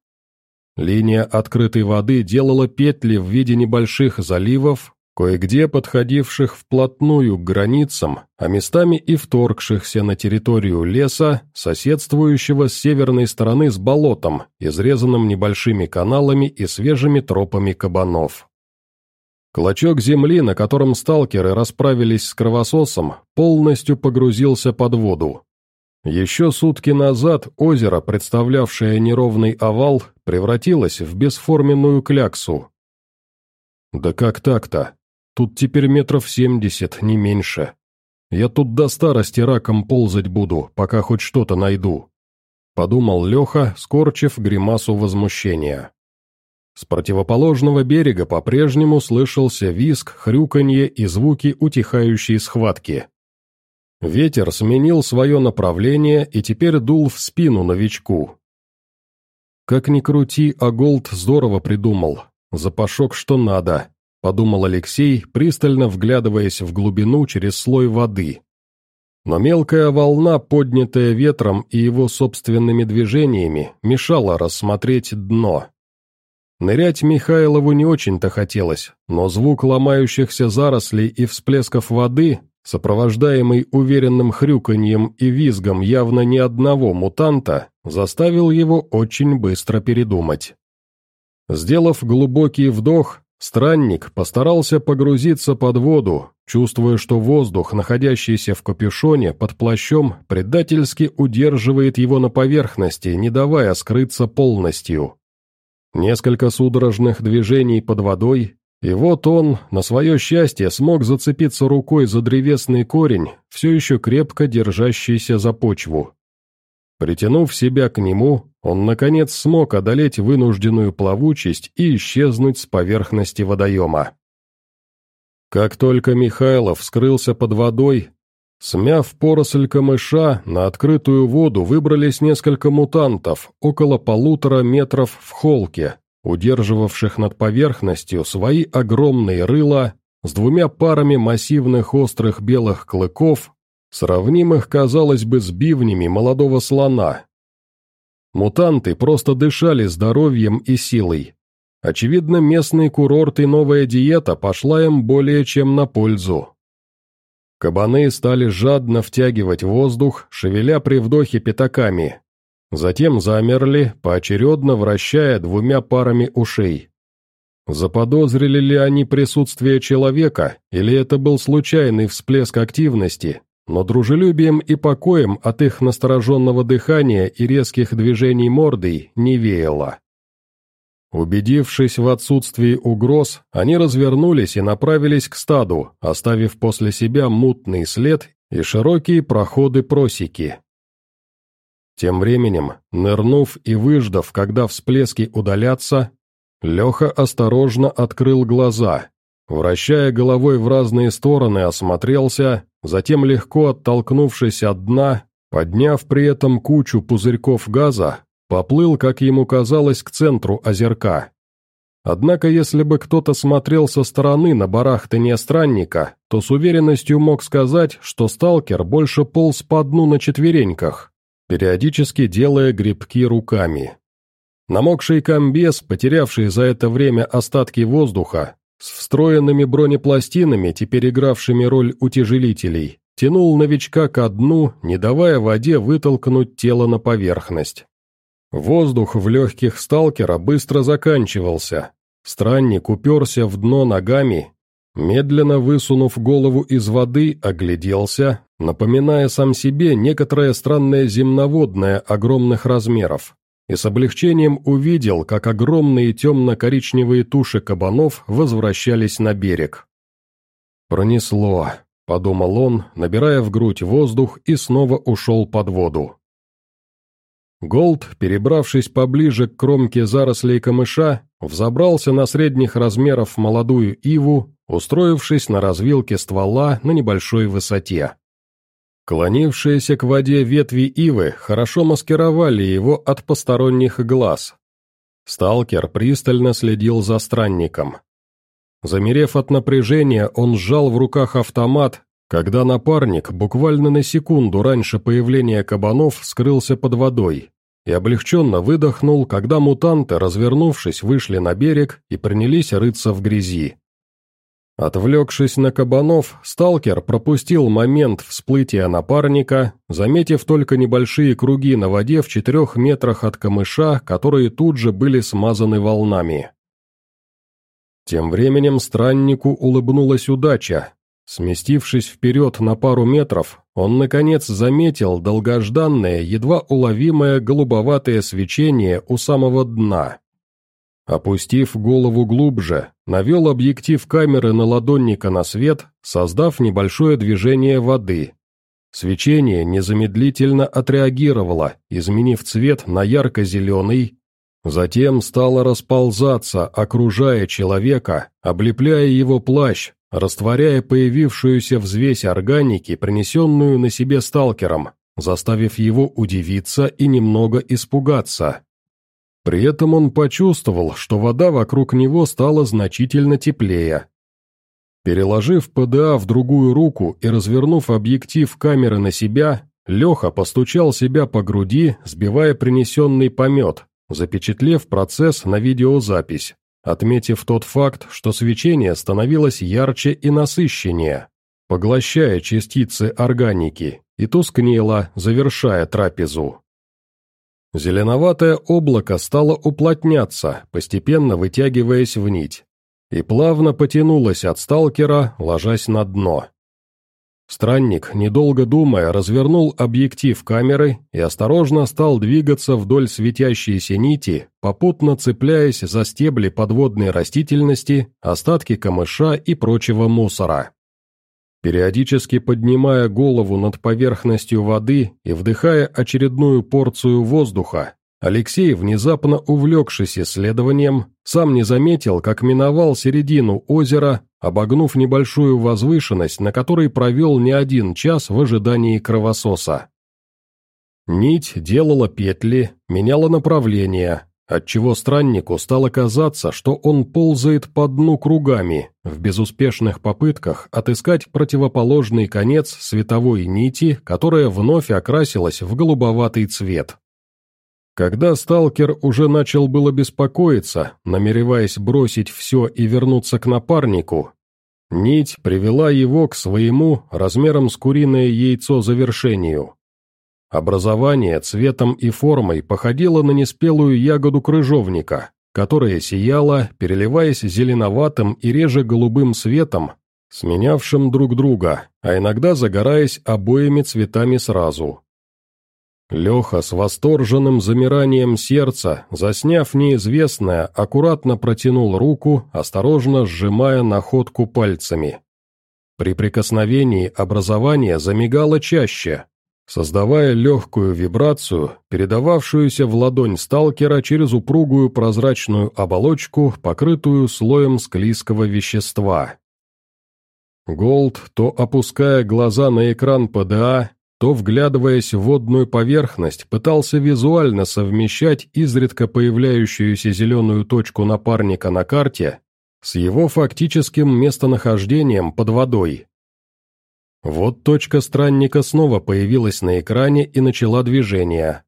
Линия открытой воды делала петли в виде небольших заливов, кое-где подходивших вплотную к границам, а местами и вторгшихся на территорию леса, соседствующего с северной стороны с болотом, изрезанным небольшими каналами и свежими тропами кабанов. Клочок земли, на котором сталкеры расправились с кровососом, полностью погрузился под воду. Еще сутки назад озеро, представлявшее неровный овал, превратилось в бесформенную кляксу. «Да как так-то?» Тут теперь метров семьдесят, не меньше. Я тут до старости раком ползать буду, пока хоть что-то найду», — подумал Леха, скорчив гримасу возмущения. С противоположного берега по-прежнему слышался визг, хрюканье и звуки утихающей схватки. Ветер сменил свое направление и теперь дул в спину новичку. Как ни крути, а Голд здорово придумал. Запашок что надо подумал Алексей, пристально вглядываясь в глубину через слой воды. Но мелкая волна, поднятая ветром и его собственными движениями, мешала рассмотреть дно. Нырять Михайлову не очень-то хотелось, но звук ломающихся зарослей и всплесков воды, сопровождаемый уверенным хрюканьем и визгом явно не одного мутанта, заставил его очень быстро передумать. Сделав глубокий вдох, Странник постарался погрузиться под воду, чувствуя, что воздух, находящийся в капюшоне под плащом, предательски удерживает его на поверхности, не давая скрыться полностью. Несколько судорожных движений под водой, и вот он, на свое счастье, смог зацепиться рукой за древесный корень, все еще крепко держащийся за почву. Притянув себя к нему, он, наконец, смог одолеть вынужденную плавучесть и исчезнуть с поверхности водоема. Как только Михайлов скрылся под водой, смяв поросль камыша, на открытую воду выбрались несколько мутантов, около полутора метров в холке, удерживавших над поверхностью свои огромные рыла с двумя парами массивных острых белых клыков, сравнимых, казалось бы, с бивнями молодого слона, Мутанты просто дышали здоровьем и силой. Очевидно, местный курорт и новая диета пошла им более чем на пользу. Кабаны стали жадно втягивать воздух, шевеля при вдохе пятаками. Затем замерли, поочередно вращая двумя парами ушей. Заподозрили ли они присутствие человека, или это был случайный всплеск активности, но дружелюбием и покоем от их настороженного дыхания и резких движений мордой не веяло. Убедившись в отсутствии угроз, они развернулись и направились к стаду, оставив после себя мутный след и широкие проходы-просеки. Тем временем, нырнув и выждав, когда всплески удалятся, Леха осторожно открыл глаза, вращая головой в разные стороны, осмотрелся Затем, легко оттолкнувшись от дна, подняв при этом кучу пузырьков газа, поплыл, как ему казалось, к центру озерка. Однако, если бы кто-то смотрел со стороны на барахтание странника, то с уверенностью мог сказать, что сталкер больше полз по дну на четвереньках, периодически делая грибки руками. Намокший комбез, потерявший за это время остатки воздуха, с встроенными бронепластинами, теперь игравшими роль утяжелителей, тянул новичка ко дну, не давая воде вытолкнуть тело на поверхность. Воздух в легких сталкера быстро заканчивался. Странник уперся в дно ногами, медленно высунув голову из воды, огляделся, напоминая сам себе некоторое странное земноводное огромных размеров и с облегчением увидел, как огромные темно-коричневые туши кабанов возвращались на берег. «Пронесло», — подумал он, набирая в грудь воздух и снова ушел под воду. Голд, перебравшись поближе к кромке зарослей камыша, взобрался на средних размеров молодую иву, устроившись на развилке ствола на небольшой высоте. Клонившиеся к воде ветви ивы хорошо маскировали его от посторонних глаз. Сталкер пристально следил за странником. Замерев от напряжения, он сжал в руках автомат, когда напарник буквально на секунду раньше появления кабанов скрылся под водой, и облегченно выдохнул, когда мутанты, развернувшись, вышли на берег и принялись рыться в грязи. Отвлекшись на кабанов, сталкер пропустил момент всплытия напарника, заметив только небольшие круги на воде в четырех метрах от камыша, которые тут же были смазаны волнами. Тем временем страннику улыбнулась удача. Сместившись вперед на пару метров, он, наконец, заметил долгожданное, едва уловимое голубоватое свечение у самого дна. Опустив голову глубже, навел объектив камеры на ладонника на свет, создав небольшое движение воды. Свечение незамедлительно отреагировало, изменив цвет на ярко-зеленый, затем стало расползаться, окружая человека, облепляя его плащ, растворяя появившуюся взвесь органики, принесенную на себе сталкером, заставив его удивиться и немного испугаться. При этом он почувствовал, что вода вокруг него стала значительно теплее. Переложив ПДА в другую руку и развернув объектив камеры на себя, Леха постучал себя по груди, сбивая принесенный помет, запечатлев процесс на видеозапись, отметив тот факт, что свечение становилось ярче и насыщеннее, поглощая частицы органики, и тускнело, завершая трапезу. Зеленоватое облако стало уплотняться, постепенно вытягиваясь в нить, и плавно потянулось от сталкера, ложась на дно. Странник, недолго думая, развернул объектив камеры и осторожно стал двигаться вдоль светящейся нити, попутно цепляясь за стебли подводной растительности, остатки камыша и прочего мусора. Периодически поднимая голову над поверхностью воды и вдыхая очередную порцию воздуха, Алексей, внезапно увлекшись исследованием, сам не заметил, как миновал середину озера, обогнув небольшую возвышенность, на которой провел не один час в ожидании кровососа. Нить делала петли, меняла направление, отчего страннику стало казаться, что он ползает по дну кругами, в безуспешных попытках отыскать противоположный конец световой нити, которая вновь окрасилась в голубоватый цвет. Когда сталкер уже начал было беспокоиться, намереваясь бросить все и вернуться к напарнику, нить привела его к своему, размером с куриное яйцо, завершению. Образование цветом и формой походило на неспелую ягоду крыжовника, которая сияла, переливаясь зеленоватым и реже голубым светом, сменявшим друг друга, а иногда загораясь обоими цветами сразу. Леха с восторженным замиранием сердца, засняв неизвестное, аккуратно протянул руку, осторожно сжимая находку пальцами. При прикосновении образование замигало чаще, создавая легкую вибрацию, передававшуюся в ладонь сталкера через упругую прозрачную оболочку, покрытую слоем склизкого вещества. Голд, то опуская глаза на экран ПДА, то, вглядываясь в водную поверхность, пытался визуально совмещать изредка появляющуюся зеленую точку напарника на карте с его фактическим местонахождением под водой. Вот точка странника снова появилась на экране и начала движение.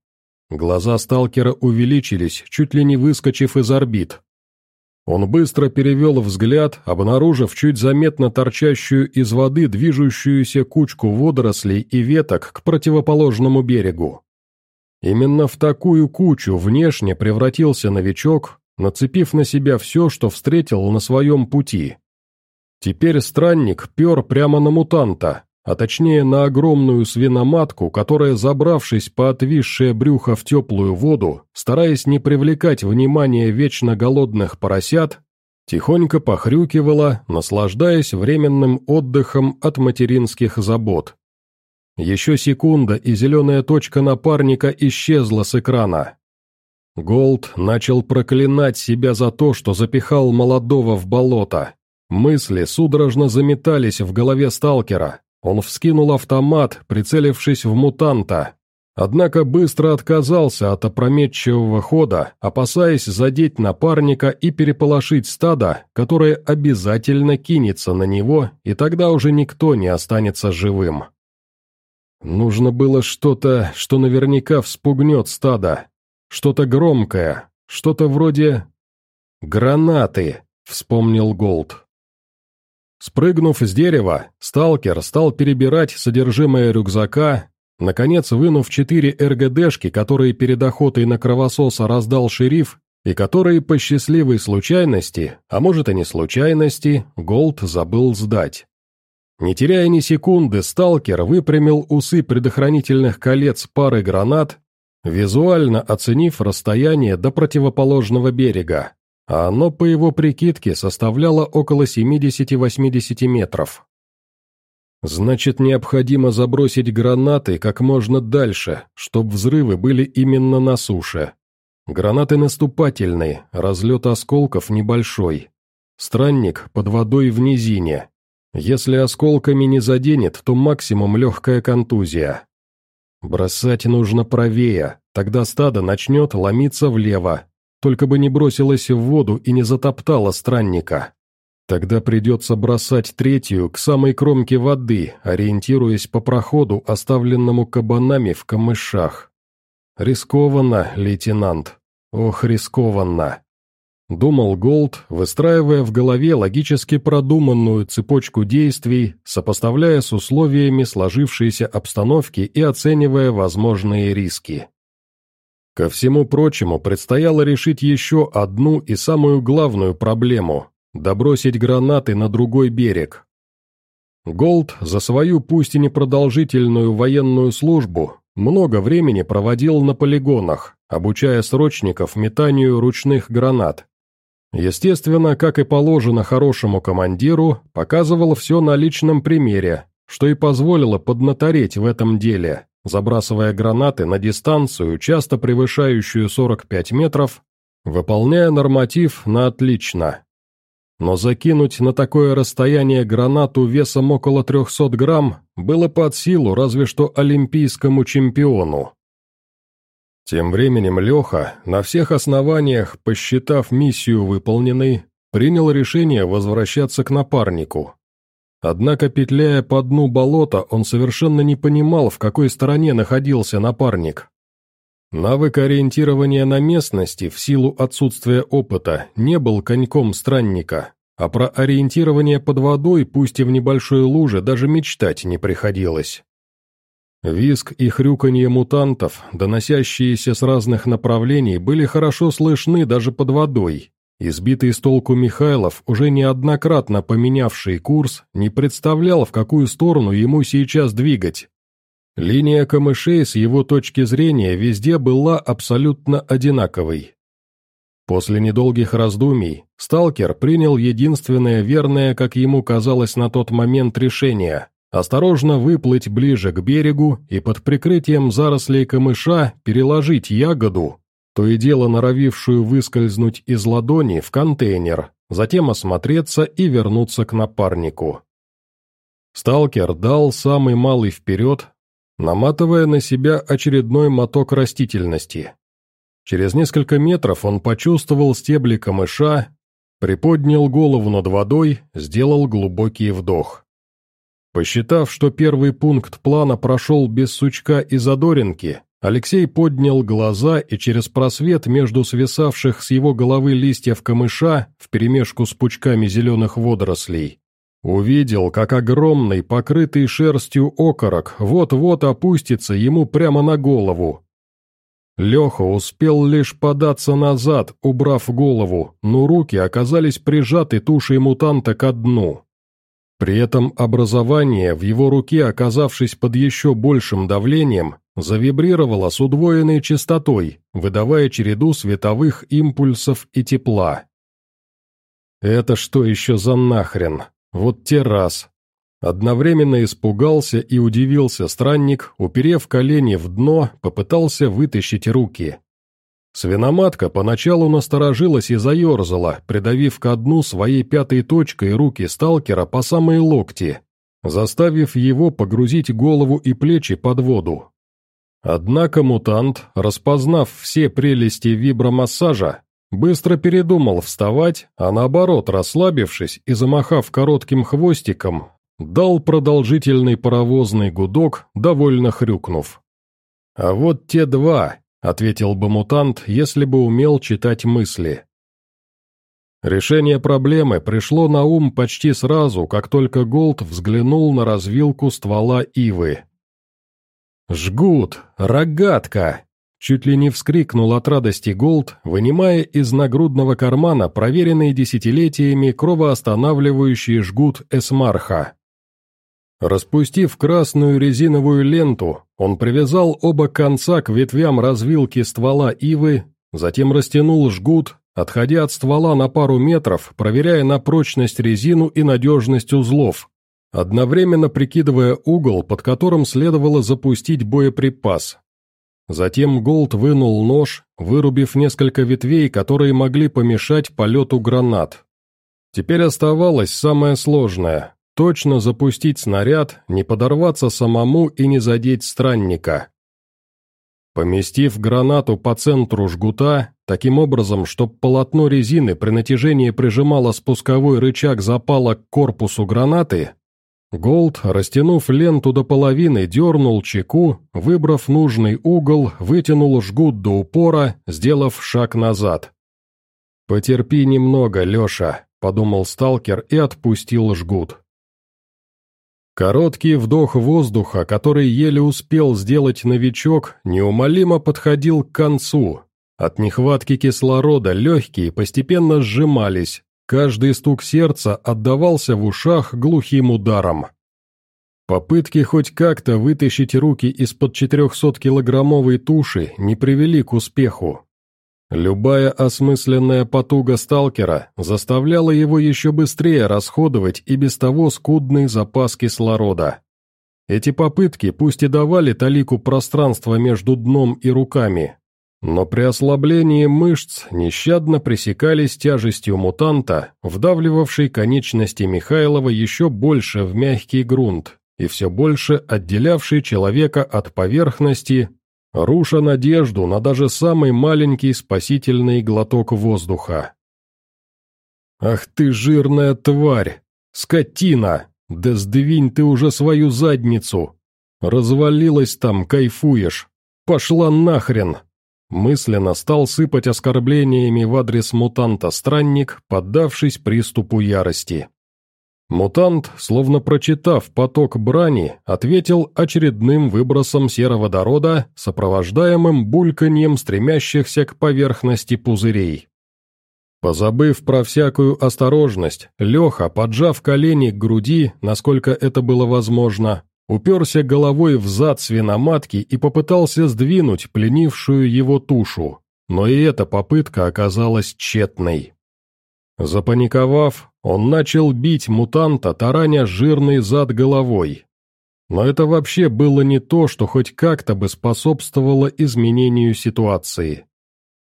Глаза сталкера увеличились, чуть ли не выскочив из орбит. Он быстро перевел взгляд, обнаружив чуть заметно торчащую из воды движущуюся кучку водорослей и веток к противоположному берегу. Именно в такую кучу внешне превратился новичок, нацепив на себя все, что встретил на своем пути. Теперь странник пер прямо на мутанта, а точнее на огромную свиноматку, которая, забравшись по отвисшее брюхо в теплую воду, стараясь не привлекать внимания вечно голодных поросят, тихонько похрюкивала, наслаждаясь временным отдыхом от материнских забот. Еще секунда, и зеленая точка напарника исчезла с экрана. Голд начал проклинать себя за то, что запихал молодого в болото. Мысли судорожно заметались в голове сталкера, он вскинул автомат, прицелившись в мутанта. Однако быстро отказался от опрометчивого хода, опасаясь задеть напарника и переполошить стадо, которое обязательно кинется на него, и тогда уже никто не останется живым. Нужно было что-то, что наверняка вспугнет стадо. Что-то громкое, что-то вроде... «Гранаты», — вспомнил Голд. Спрыгнув с дерева, сталкер стал перебирать содержимое рюкзака, наконец вынув четыре РГДшки, которые перед охотой на кровососа раздал шериф, и которые по счастливой случайности, а может и не случайности, Голд забыл сдать. Не теряя ни секунды, сталкер выпрямил усы предохранительных колец пары гранат, визуально оценив расстояние до противоположного берега а оно, по его прикидке, составляло около 70-80 метров. Значит, необходимо забросить гранаты как можно дальше, чтобы взрывы были именно на суше. Гранаты наступательные, разлет осколков небольшой. Странник под водой в низине. Если осколками не заденет, то максимум легкая контузия. Бросать нужно правее, тогда стадо начнет ломиться влево, только бы не бросилась в воду и не затоптала странника. Тогда придется бросать третью к самой кромке воды, ориентируясь по проходу, оставленному кабанами в камышах. Рискованно, лейтенант. Ох, рискованно. Думал Голд, выстраивая в голове логически продуманную цепочку действий, сопоставляя с условиями сложившейся обстановки и оценивая возможные риски. Ко всему прочему, предстояло решить еще одну и самую главную проблему – добросить гранаты на другой берег. Голд за свою пусть и непродолжительную военную службу много времени проводил на полигонах, обучая срочников метанию ручных гранат. Естественно, как и положено хорошему командиру, показывал все на личном примере, что и позволило поднатореть в этом деле забрасывая гранаты на дистанцию, часто превышающую 45 метров, выполняя норматив на отлично. Но закинуть на такое расстояние гранату весом около 300 грамм было под силу разве что олимпийскому чемпиону. Тем временем Леха, на всех основаниях, посчитав миссию выполненной, принял решение возвращаться к напарнику. Однако, петляя по дну болота, он совершенно не понимал, в какой стороне находился напарник. Навык ориентирования на местности в силу отсутствия опыта не был коньком странника, а про ориентирование под водой, пусть и в небольшой луже, даже мечтать не приходилось. Виск и хрюканье мутантов, доносящиеся с разных направлений, были хорошо слышны даже под водой, Избитый с толку Михайлов, уже неоднократно поменявший курс, не представлял, в какую сторону ему сейчас двигать. Линия камышей с его точки зрения везде была абсолютно одинаковой. После недолгих раздумий, сталкер принял единственное верное, как ему казалось на тот момент, решение – осторожно выплыть ближе к берегу и под прикрытием зарослей камыша переложить ягоду, то и дело норовившую выскользнуть из ладони в контейнер, затем осмотреться и вернуться к напарнику. Сталкер дал самый малый вперед, наматывая на себя очередной моток растительности. Через несколько метров он почувствовал стебли камыша, приподнял голову над водой, сделал глубокий вдох. Посчитав, что первый пункт плана прошел без сучка и задоринки, Алексей поднял глаза и через просвет между свисавших с его головы листьев камыша вперемешку с пучками зеленых водорослей увидел, как огромный, покрытый шерстью окорок вот-вот опустится ему прямо на голову. Леха успел лишь податься назад, убрав голову, но руки оказались прижаты тушей мутанта ко дну. При этом образование в его руке, оказавшись под еще большим давлением, завибрировало с удвоенной частотой, выдавая череду световых импульсов и тепла. «Это что еще за нахрен? Вот те раз!» Одновременно испугался и удивился странник, уперев колени в дно, попытался вытащить руки. Свиноматка поначалу насторожилась и заерзала, придавив ко дну своей пятой точкой руки сталкера по самые локти, заставив его погрузить голову и плечи под воду. Однако мутант, распознав все прелести вибромассажа, быстро передумал вставать, а наоборот, расслабившись и замахав коротким хвостиком, дал продолжительный паровозный гудок, довольно хрюкнув. «А вот те два», — ответил бы мутант, если бы умел читать мысли. Решение проблемы пришло на ум почти сразу, как только Голд взглянул на развилку ствола ивы. «Жгут! Рогатка!» Чуть ли не вскрикнул от радости Голд, вынимая из нагрудного кармана проверенный десятилетиями кровоостанавливающий жгут Эсмарха. Распустив красную резиновую ленту, он привязал оба конца к ветвям развилки ствола ивы, затем растянул жгут, отходя от ствола на пару метров, проверяя на прочность резину и надежность узлов, одновременно прикидывая угол, под которым следовало запустить боеприпас. Затем Голд вынул нож, вырубив несколько ветвей, которые могли помешать полету гранат. Теперь оставалось самое сложное – точно запустить снаряд, не подорваться самому и не задеть странника. Поместив гранату по центру жгута, таким образом, чтобы полотно резины при натяжении прижимало спусковой рычаг запала к корпусу гранаты, Голд, растянув ленту до половины, дернул чеку, выбрав нужный угол, вытянул жгут до упора, сделав шаг назад. «Потерпи немного, Леша», — подумал сталкер и отпустил жгут. Короткий вдох воздуха, который еле успел сделать новичок, неумолимо подходил к концу. От нехватки кислорода легкие постепенно сжимались, Каждый стук сердца отдавался в ушах глухим ударом. Попытки хоть как-то вытащить руки из-под 400-килограммовой туши не привели к успеху. Любая осмысленная потуга сталкера заставляла его еще быстрее расходовать и без того скудный запас кислорода. Эти попытки пусть и давали талику пространства между дном и руками, но при ослаблении мышц нещадно пресекались тяжестью мутанта, вдавливавшей конечности Михайлова еще больше в мягкий грунт и все больше отделявший человека от поверхности, руша надежду на даже самый маленький спасительный глоток воздуха. «Ах ты жирная тварь! Скотина! Да сдвинь ты уже свою задницу! Развалилась там, кайфуешь! Пошла нахрен!» Мысленно стал сыпать оскорблениями в адрес мутанта странник, поддавшись приступу ярости. Мутант, словно прочитав поток брани, ответил очередным выбросом сероводорода, сопровождаемым бульканьем стремящихся к поверхности пузырей. Позабыв про всякую осторожность, Леха, поджав колени к груди, насколько это было возможно, уперся головой в зад свиноматки и попытался сдвинуть пленившую его тушу, но и эта попытка оказалась тщетной. Запаниковав, он начал бить мутанта, тараня жирный зад головой. Но это вообще было не то, что хоть как-то бы способствовало изменению ситуации.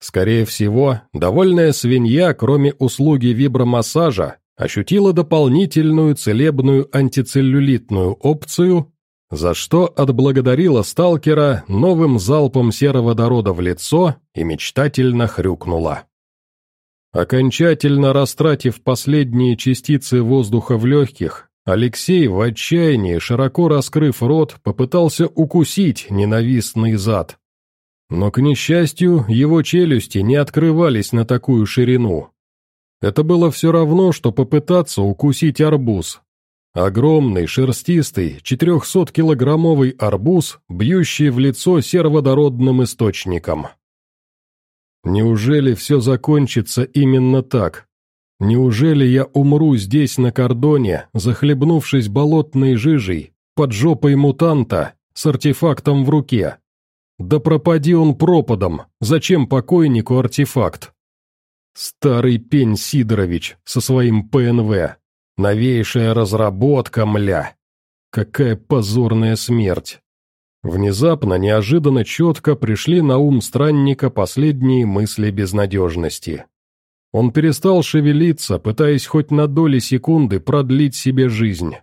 Скорее всего, довольная свинья, кроме услуги вибромассажа, ощутила дополнительную целебную антицеллюлитную опцию, за что отблагодарила сталкера новым залпом сероводорода в лицо и мечтательно хрюкнула. Окончательно растратив последние частицы воздуха в легких, Алексей в отчаянии, широко раскрыв рот, попытался укусить ненавистный зад, Но, к несчастью, его челюсти не открывались на такую ширину. Это было все равно, что попытаться укусить арбуз. Огромный, шерстистый, 400-килограммовый арбуз, бьющий в лицо сероводородным источником. Неужели все закончится именно так? Неужели я умру здесь, на кордоне, захлебнувшись болотной жижей, под жопой мутанта, с артефактом в руке? Да пропади он пропадом, зачем покойнику артефакт? Старый пень Сидорович со своим ПНВ. Новейшая разработка, мля. Какая позорная смерть. Внезапно, неожиданно четко пришли на ум странника последние мысли безнадежности. Он перестал шевелиться, пытаясь хоть на доли секунды продлить себе жизнь.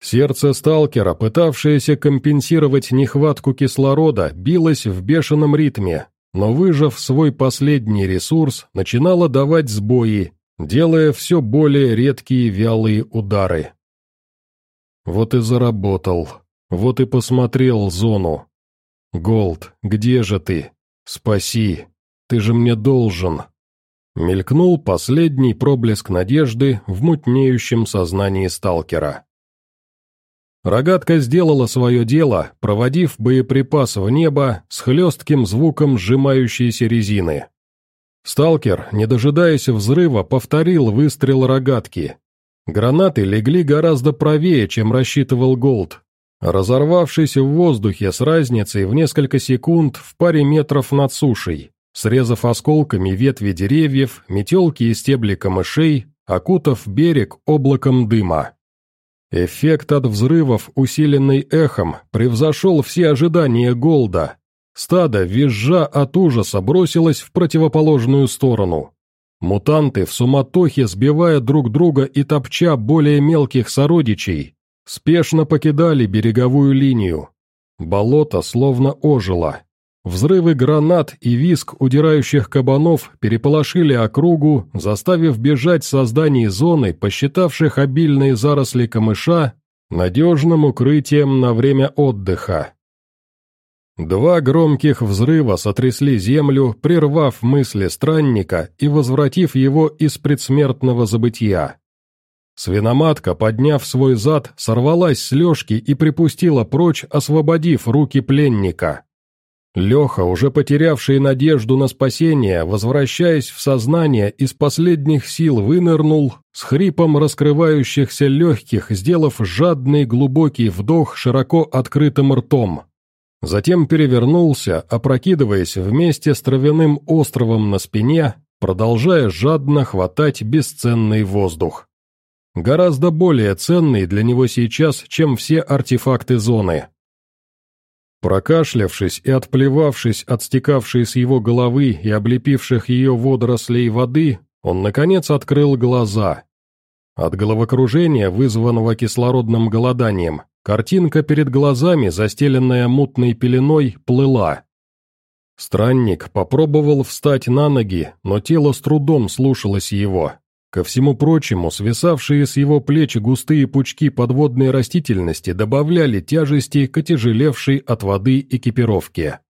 Сердце сталкера, пытавшееся компенсировать нехватку кислорода, билось в бешеном ритме, но, выжав свой последний ресурс, начинало давать сбои, делая все более редкие вялые удары. Вот и заработал. Вот и посмотрел зону. «Голд, где же ты? Спаси! Ты же мне должен!» Мелькнул последний проблеск надежды в мутнеющем сознании сталкера. Рогатка сделала свое дело, проводив боеприпас в небо с хлестким звуком сжимающейся резины. Сталкер, не дожидаясь взрыва, повторил выстрел рогатки. Гранаты легли гораздо правее, чем рассчитывал Голд, разорвавшись в воздухе с разницей в несколько секунд в паре метров над сушей, срезав осколками ветви деревьев, метелки и стебли камышей, окутав берег облаком дыма. Эффект от взрывов, усиленный эхом, превзошел все ожидания Голда. Стадо, визжа от ужаса, бросилось в противоположную сторону. Мутанты, в суматохе сбивая друг друга и топча более мелких сородичей, спешно покидали береговую линию. Болото словно ожило. Взрывы гранат и виск удирающих кабанов переполошили округу, заставив бежать созданий зоны, посчитавших обильные заросли камыша надежным укрытием на время отдыха. Два громких взрыва сотрясли землю, прервав мысли странника и возвратив его из предсмертного забытия. Свиноматка, подняв свой зад, сорвалась с лёжки и припустила прочь, освободив руки пленника. Леха, уже потерявший надежду на спасение, возвращаясь в сознание, из последних сил вынырнул, с хрипом раскрывающихся легких, сделав жадный глубокий вдох широко открытым ртом. Затем перевернулся, опрокидываясь вместе с травяным островом на спине, продолжая жадно хватать бесценный воздух гораздо более ценный для него сейчас, чем все артефакты зоны. Прокашлявшись и отплевавшись от стекавшей с его головы и облепивших ее водорослей воды, он, наконец, открыл глаза. От головокружения, вызванного кислородным голоданием, картинка перед глазами, застеленная мутной пеленой, плыла. Странник попробовал встать на ноги, но тело с трудом слушалось его. Ко всему прочему, свисавшие с его плеч густые пучки подводной растительности добавляли тяжести к отяжелевшей от воды экипировке.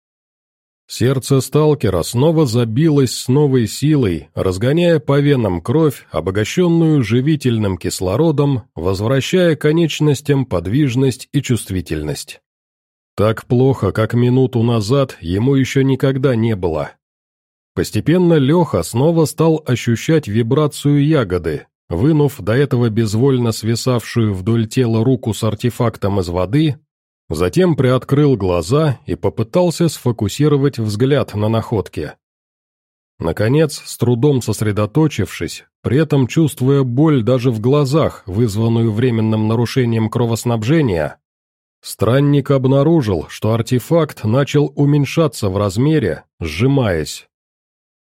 Сердце сталкера снова забилось с новой силой, разгоняя по венам кровь, обогащенную живительным кислородом, возвращая конечностям подвижность и чувствительность. Так плохо, как минуту назад, ему еще никогда не было. Постепенно Леха снова стал ощущать вибрацию ягоды, вынув до этого безвольно свисавшую вдоль тела руку с артефактом из воды, затем приоткрыл глаза и попытался сфокусировать взгляд на находке. Наконец, с трудом сосредоточившись, при этом чувствуя боль даже в глазах, вызванную временным нарушением кровоснабжения, странник обнаружил, что артефакт начал уменьшаться в размере, сжимаясь.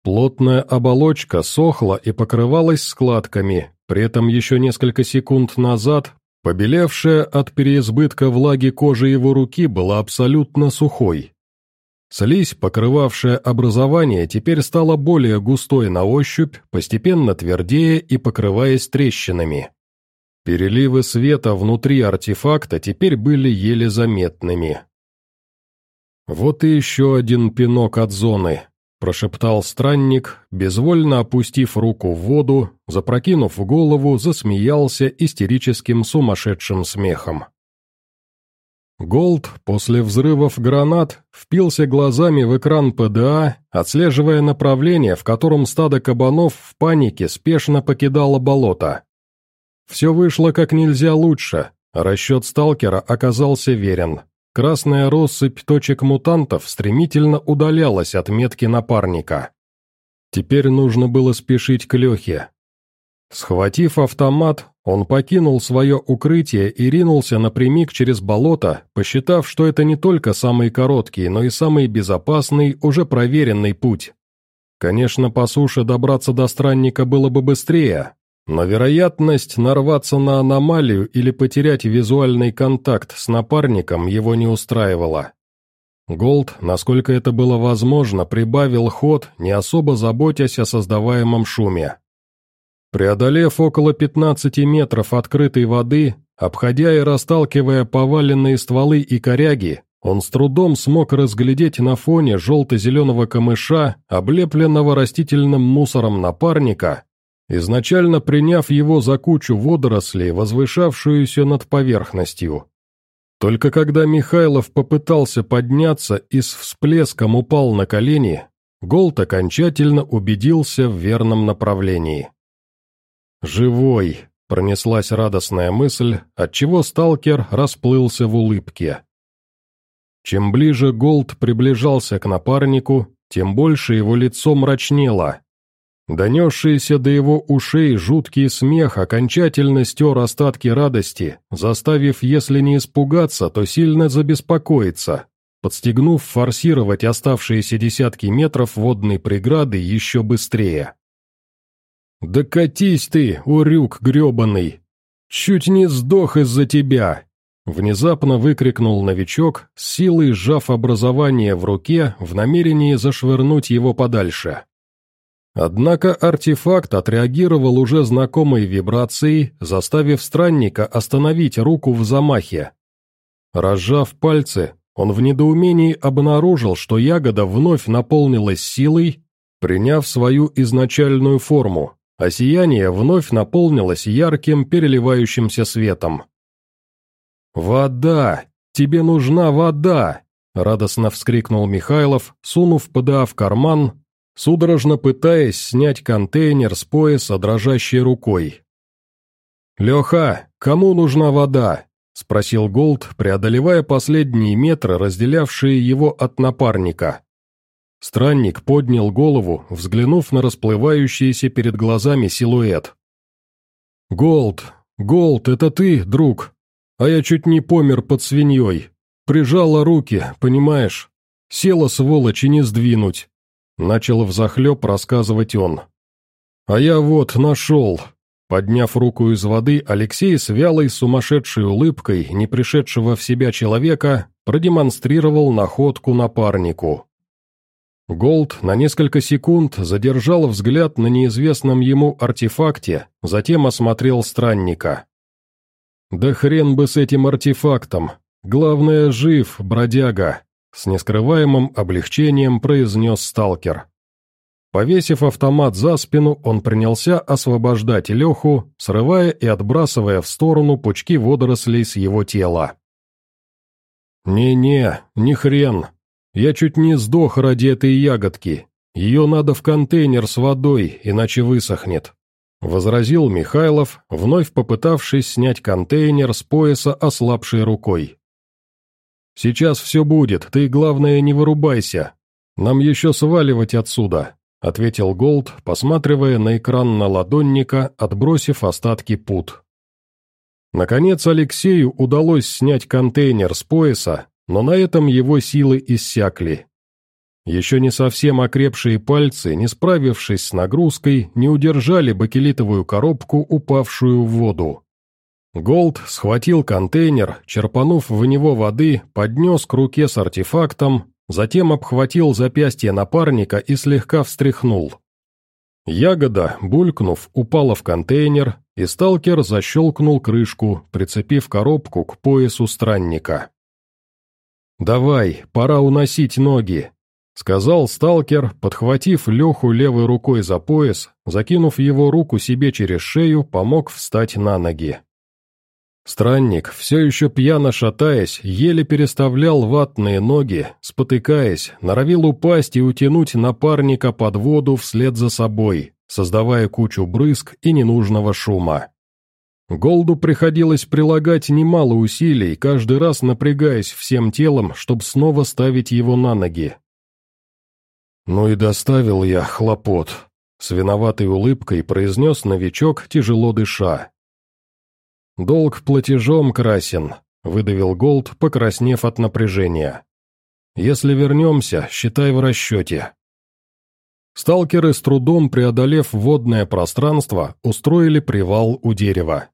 Плотная оболочка сохла и покрывалась складками, при этом еще несколько секунд назад побелевшая от переизбытка влаги кожи его руки была абсолютно сухой. Слизь, покрывавшая образование, теперь стала более густой на ощупь, постепенно твердее и покрываясь трещинами. Переливы света внутри артефакта теперь были еле заметными. Вот и еще один пинок от зоны, прошептал странник, безвольно опустив руку в воду, запрокинув голову, засмеялся истерическим сумасшедшим смехом. Голд после взрывов гранат впился глазами в экран ПДА, отслеживая направление, в котором стадо кабанов в панике спешно покидало болото. Все вышло как нельзя лучше, расчет сталкера оказался верен. Красная россыпь точек мутантов стремительно удалялась от метки напарника. Теперь нужно было спешить к Лехе. Схватив автомат, он покинул свое укрытие и ринулся напрямик через болото, посчитав, что это не только самый короткий, но и самый безопасный, уже проверенный путь. Конечно, по суше добраться до странника было бы быстрее, но вероятность нарваться на аномалию или потерять визуальный контакт с напарником его не устраивала. Голд, насколько это было возможно, прибавил ход, не особо заботясь о создаваемом шуме. Преодолев около 15 метров открытой воды, обходя и расталкивая поваленные стволы и коряги, он с трудом смог разглядеть на фоне желто-зеленого камыша, облепленного растительным мусором напарника, изначально приняв его за кучу водорослей, возвышавшуюся над поверхностью. Только когда Михайлов попытался подняться и с всплеском упал на колени, Голд окончательно убедился в верном направлении. «Живой!» — пронеслась радостная мысль, отчего сталкер расплылся в улыбке. Чем ближе Голд приближался к напарнику, тем больше его лицо мрачнело, Донесшийся до его ушей жуткий смех окончательно стер остатки радости, заставив, если не испугаться, то сильно забеспокоиться, подстегнув форсировать оставшиеся десятки метров водной преграды еще быстрее. «Да катись ты, урюк гребаный! Чуть не сдох из-за тебя!» Внезапно выкрикнул новичок, силой сжав образование в руке в намерении зашвырнуть его подальше. Однако артефакт отреагировал уже знакомой вибрацией, заставив странника остановить руку в замахе. Разжав пальцы, он в недоумении обнаружил, что ягода вновь наполнилась силой, приняв свою изначальную форму, а сияние вновь наполнилось ярким переливающимся светом. «Вода! Тебе нужна вода!» — радостно вскрикнул Михайлов, сунув ПДА в карман судорожно пытаясь снять контейнер с пояса дрожащей рукой. «Леха, кому нужна вода?» — спросил Голд, преодолевая последние метры, разделявшие его от напарника. Странник поднял голову, взглянув на расплывающийся перед глазами силуэт. «Голд, Голд, это ты, друг? А я чуть не помер под свиньей. Прижала руки, понимаешь? Села, сволочь, и не сдвинуть. Начал взахлеб рассказывать он. «А я вот нашел!» Подняв руку из воды, Алексей с вялой сумасшедшей улыбкой, не пришедшего в себя человека, продемонстрировал находку напарнику. Голд на несколько секунд задержал взгляд на неизвестном ему артефакте, затем осмотрел странника. «Да хрен бы с этим артефактом! Главное, жив, бродяга!» С нескрываемым облегчением произнес сталкер. Повесив автомат за спину, он принялся освобождать Леху, срывая и отбрасывая в сторону пучки водорослей с его тела. «Не-не, ни хрен. Я чуть не сдох ради этой ягодки. Ее надо в контейнер с водой, иначе высохнет», — возразил Михайлов, вновь попытавшись снять контейнер с пояса ослабшей рукой. «Сейчас все будет, ты, главное, не вырубайся. Нам еще сваливать отсюда», — ответил Голд, посматривая на экран на ладонника, отбросив остатки пут. Наконец Алексею удалось снять контейнер с пояса, но на этом его силы иссякли. Еще не совсем окрепшие пальцы, не справившись с нагрузкой, не удержали бакелитовую коробку, упавшую в воду. Голд схватил контейнер, черпанув в него воды, поднес к руке с артефактом, затем обхватил запястье напарника и слегка встряхнул. Ягода, булькнув, упала в контейнер, и сталкер защелкнул крышку, прицепив коробку к поясу странника. «Давай, пора уносить ноги», — сказал сталкер, подхватив Леху левой рукой за пояс, закинув его руку себе через шею, помог встать на ноги. Странник, все еще пьяно шатаясь, еле переставлял ватные ноги, спотыкаясь, норовил упасть и утянуть напарника под воду вслед за собой, создавая кучу брызг и ненужного шума. Голду приходилось прилагать немало усилий, каждый раз напрягаясь всем телом, чтобы снова ставить его на ноги. «Ну и доставил я хлопот», — с виноватой улыбкой произнес новичок, тяжело дыша. «Долг платежом красен», — выдавил Голд, покраснев от напряжения. «Если вернемся, считай в расчете». Сталкеры, с трудом преодолев водное пространство, устроили привал у дерева.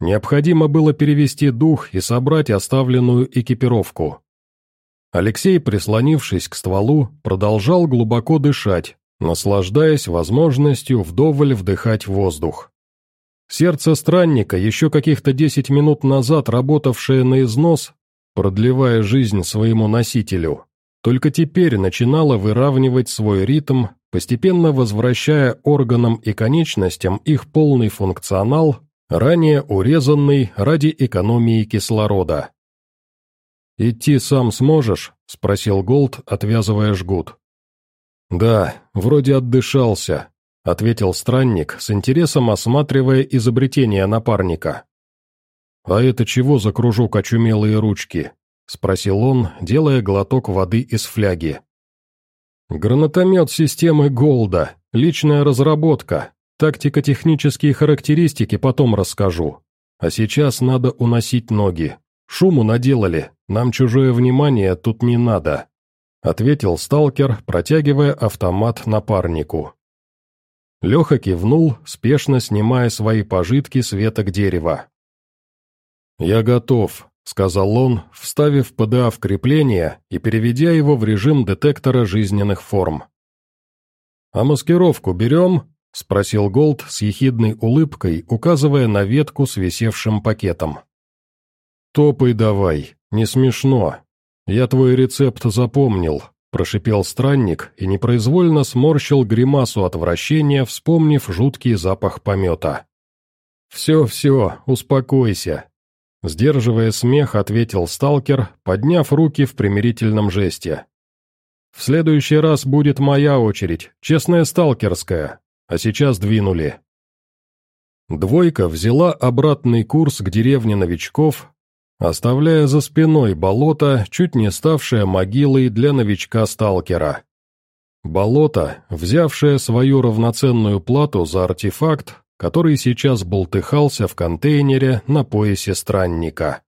Необходимо было перевести дух и собрать оставленную экипировку. Алексей, прислонившись к стволу, продолжал глубоко дышать, наслаждаясь возможностью вдоволь вдыхать воздух. Сердце странника, еще каких-то десять минут назад работавшее на износ, продлевая жизнь своему носителю, только теперь начинало выравнивать свой ритм, постепенно возвращая органам и конечностям их полный функционал, ранее урезанный ради экономии кислорода. «Идти сам сможешь?» — спросил Голд, отвязывая жгут. «Да, вроде отдышался», — ответил странник, с интересом осматривая изобретение напарника. «А это чего за кружок очумелые ручки?» — спросил он, делая глоток воды из фляги. «Гранатомет системы Голда, личная разработка, тактико-технические характеристики потом расскажу. А сейчас надо уносить ноги. Шуму наделали, нам чужое внимание тут не надо», — ответил сталкер, протягивая автомат напарнику. Леха кивнул, спешно снимая свои пожитки с веток дерева. «Я готов», — сказал он, вставив ПДА в крепление и переведя его в режим детектора жизненных форм. «А маскировку берем?» — спросил Голд с ехидной улыбкой, указывая на ветку с висевшим пакетом. «Топай давай, не смешно. Я твой рецепт запомнил, Прошипел странник и непроизвольно сморщил гримасу отвращения, вспомнив жуткий запах помета. «Все, все, успокойся», — сдерживая смех, ответил сталкер, подняв руки в примирительном жесте. «В следующий раз будет моя очередь, честная сталкерская, а сейчас двинули». Двойка взяла обратный курс к деревне новичков, оставляя за спиной болото, чуть не ставшее могилой для новичка-сталкера. Болото, взявшее свою равноценную плату за артефакт, который сейчас болтыхался в контейнере на поясе странника.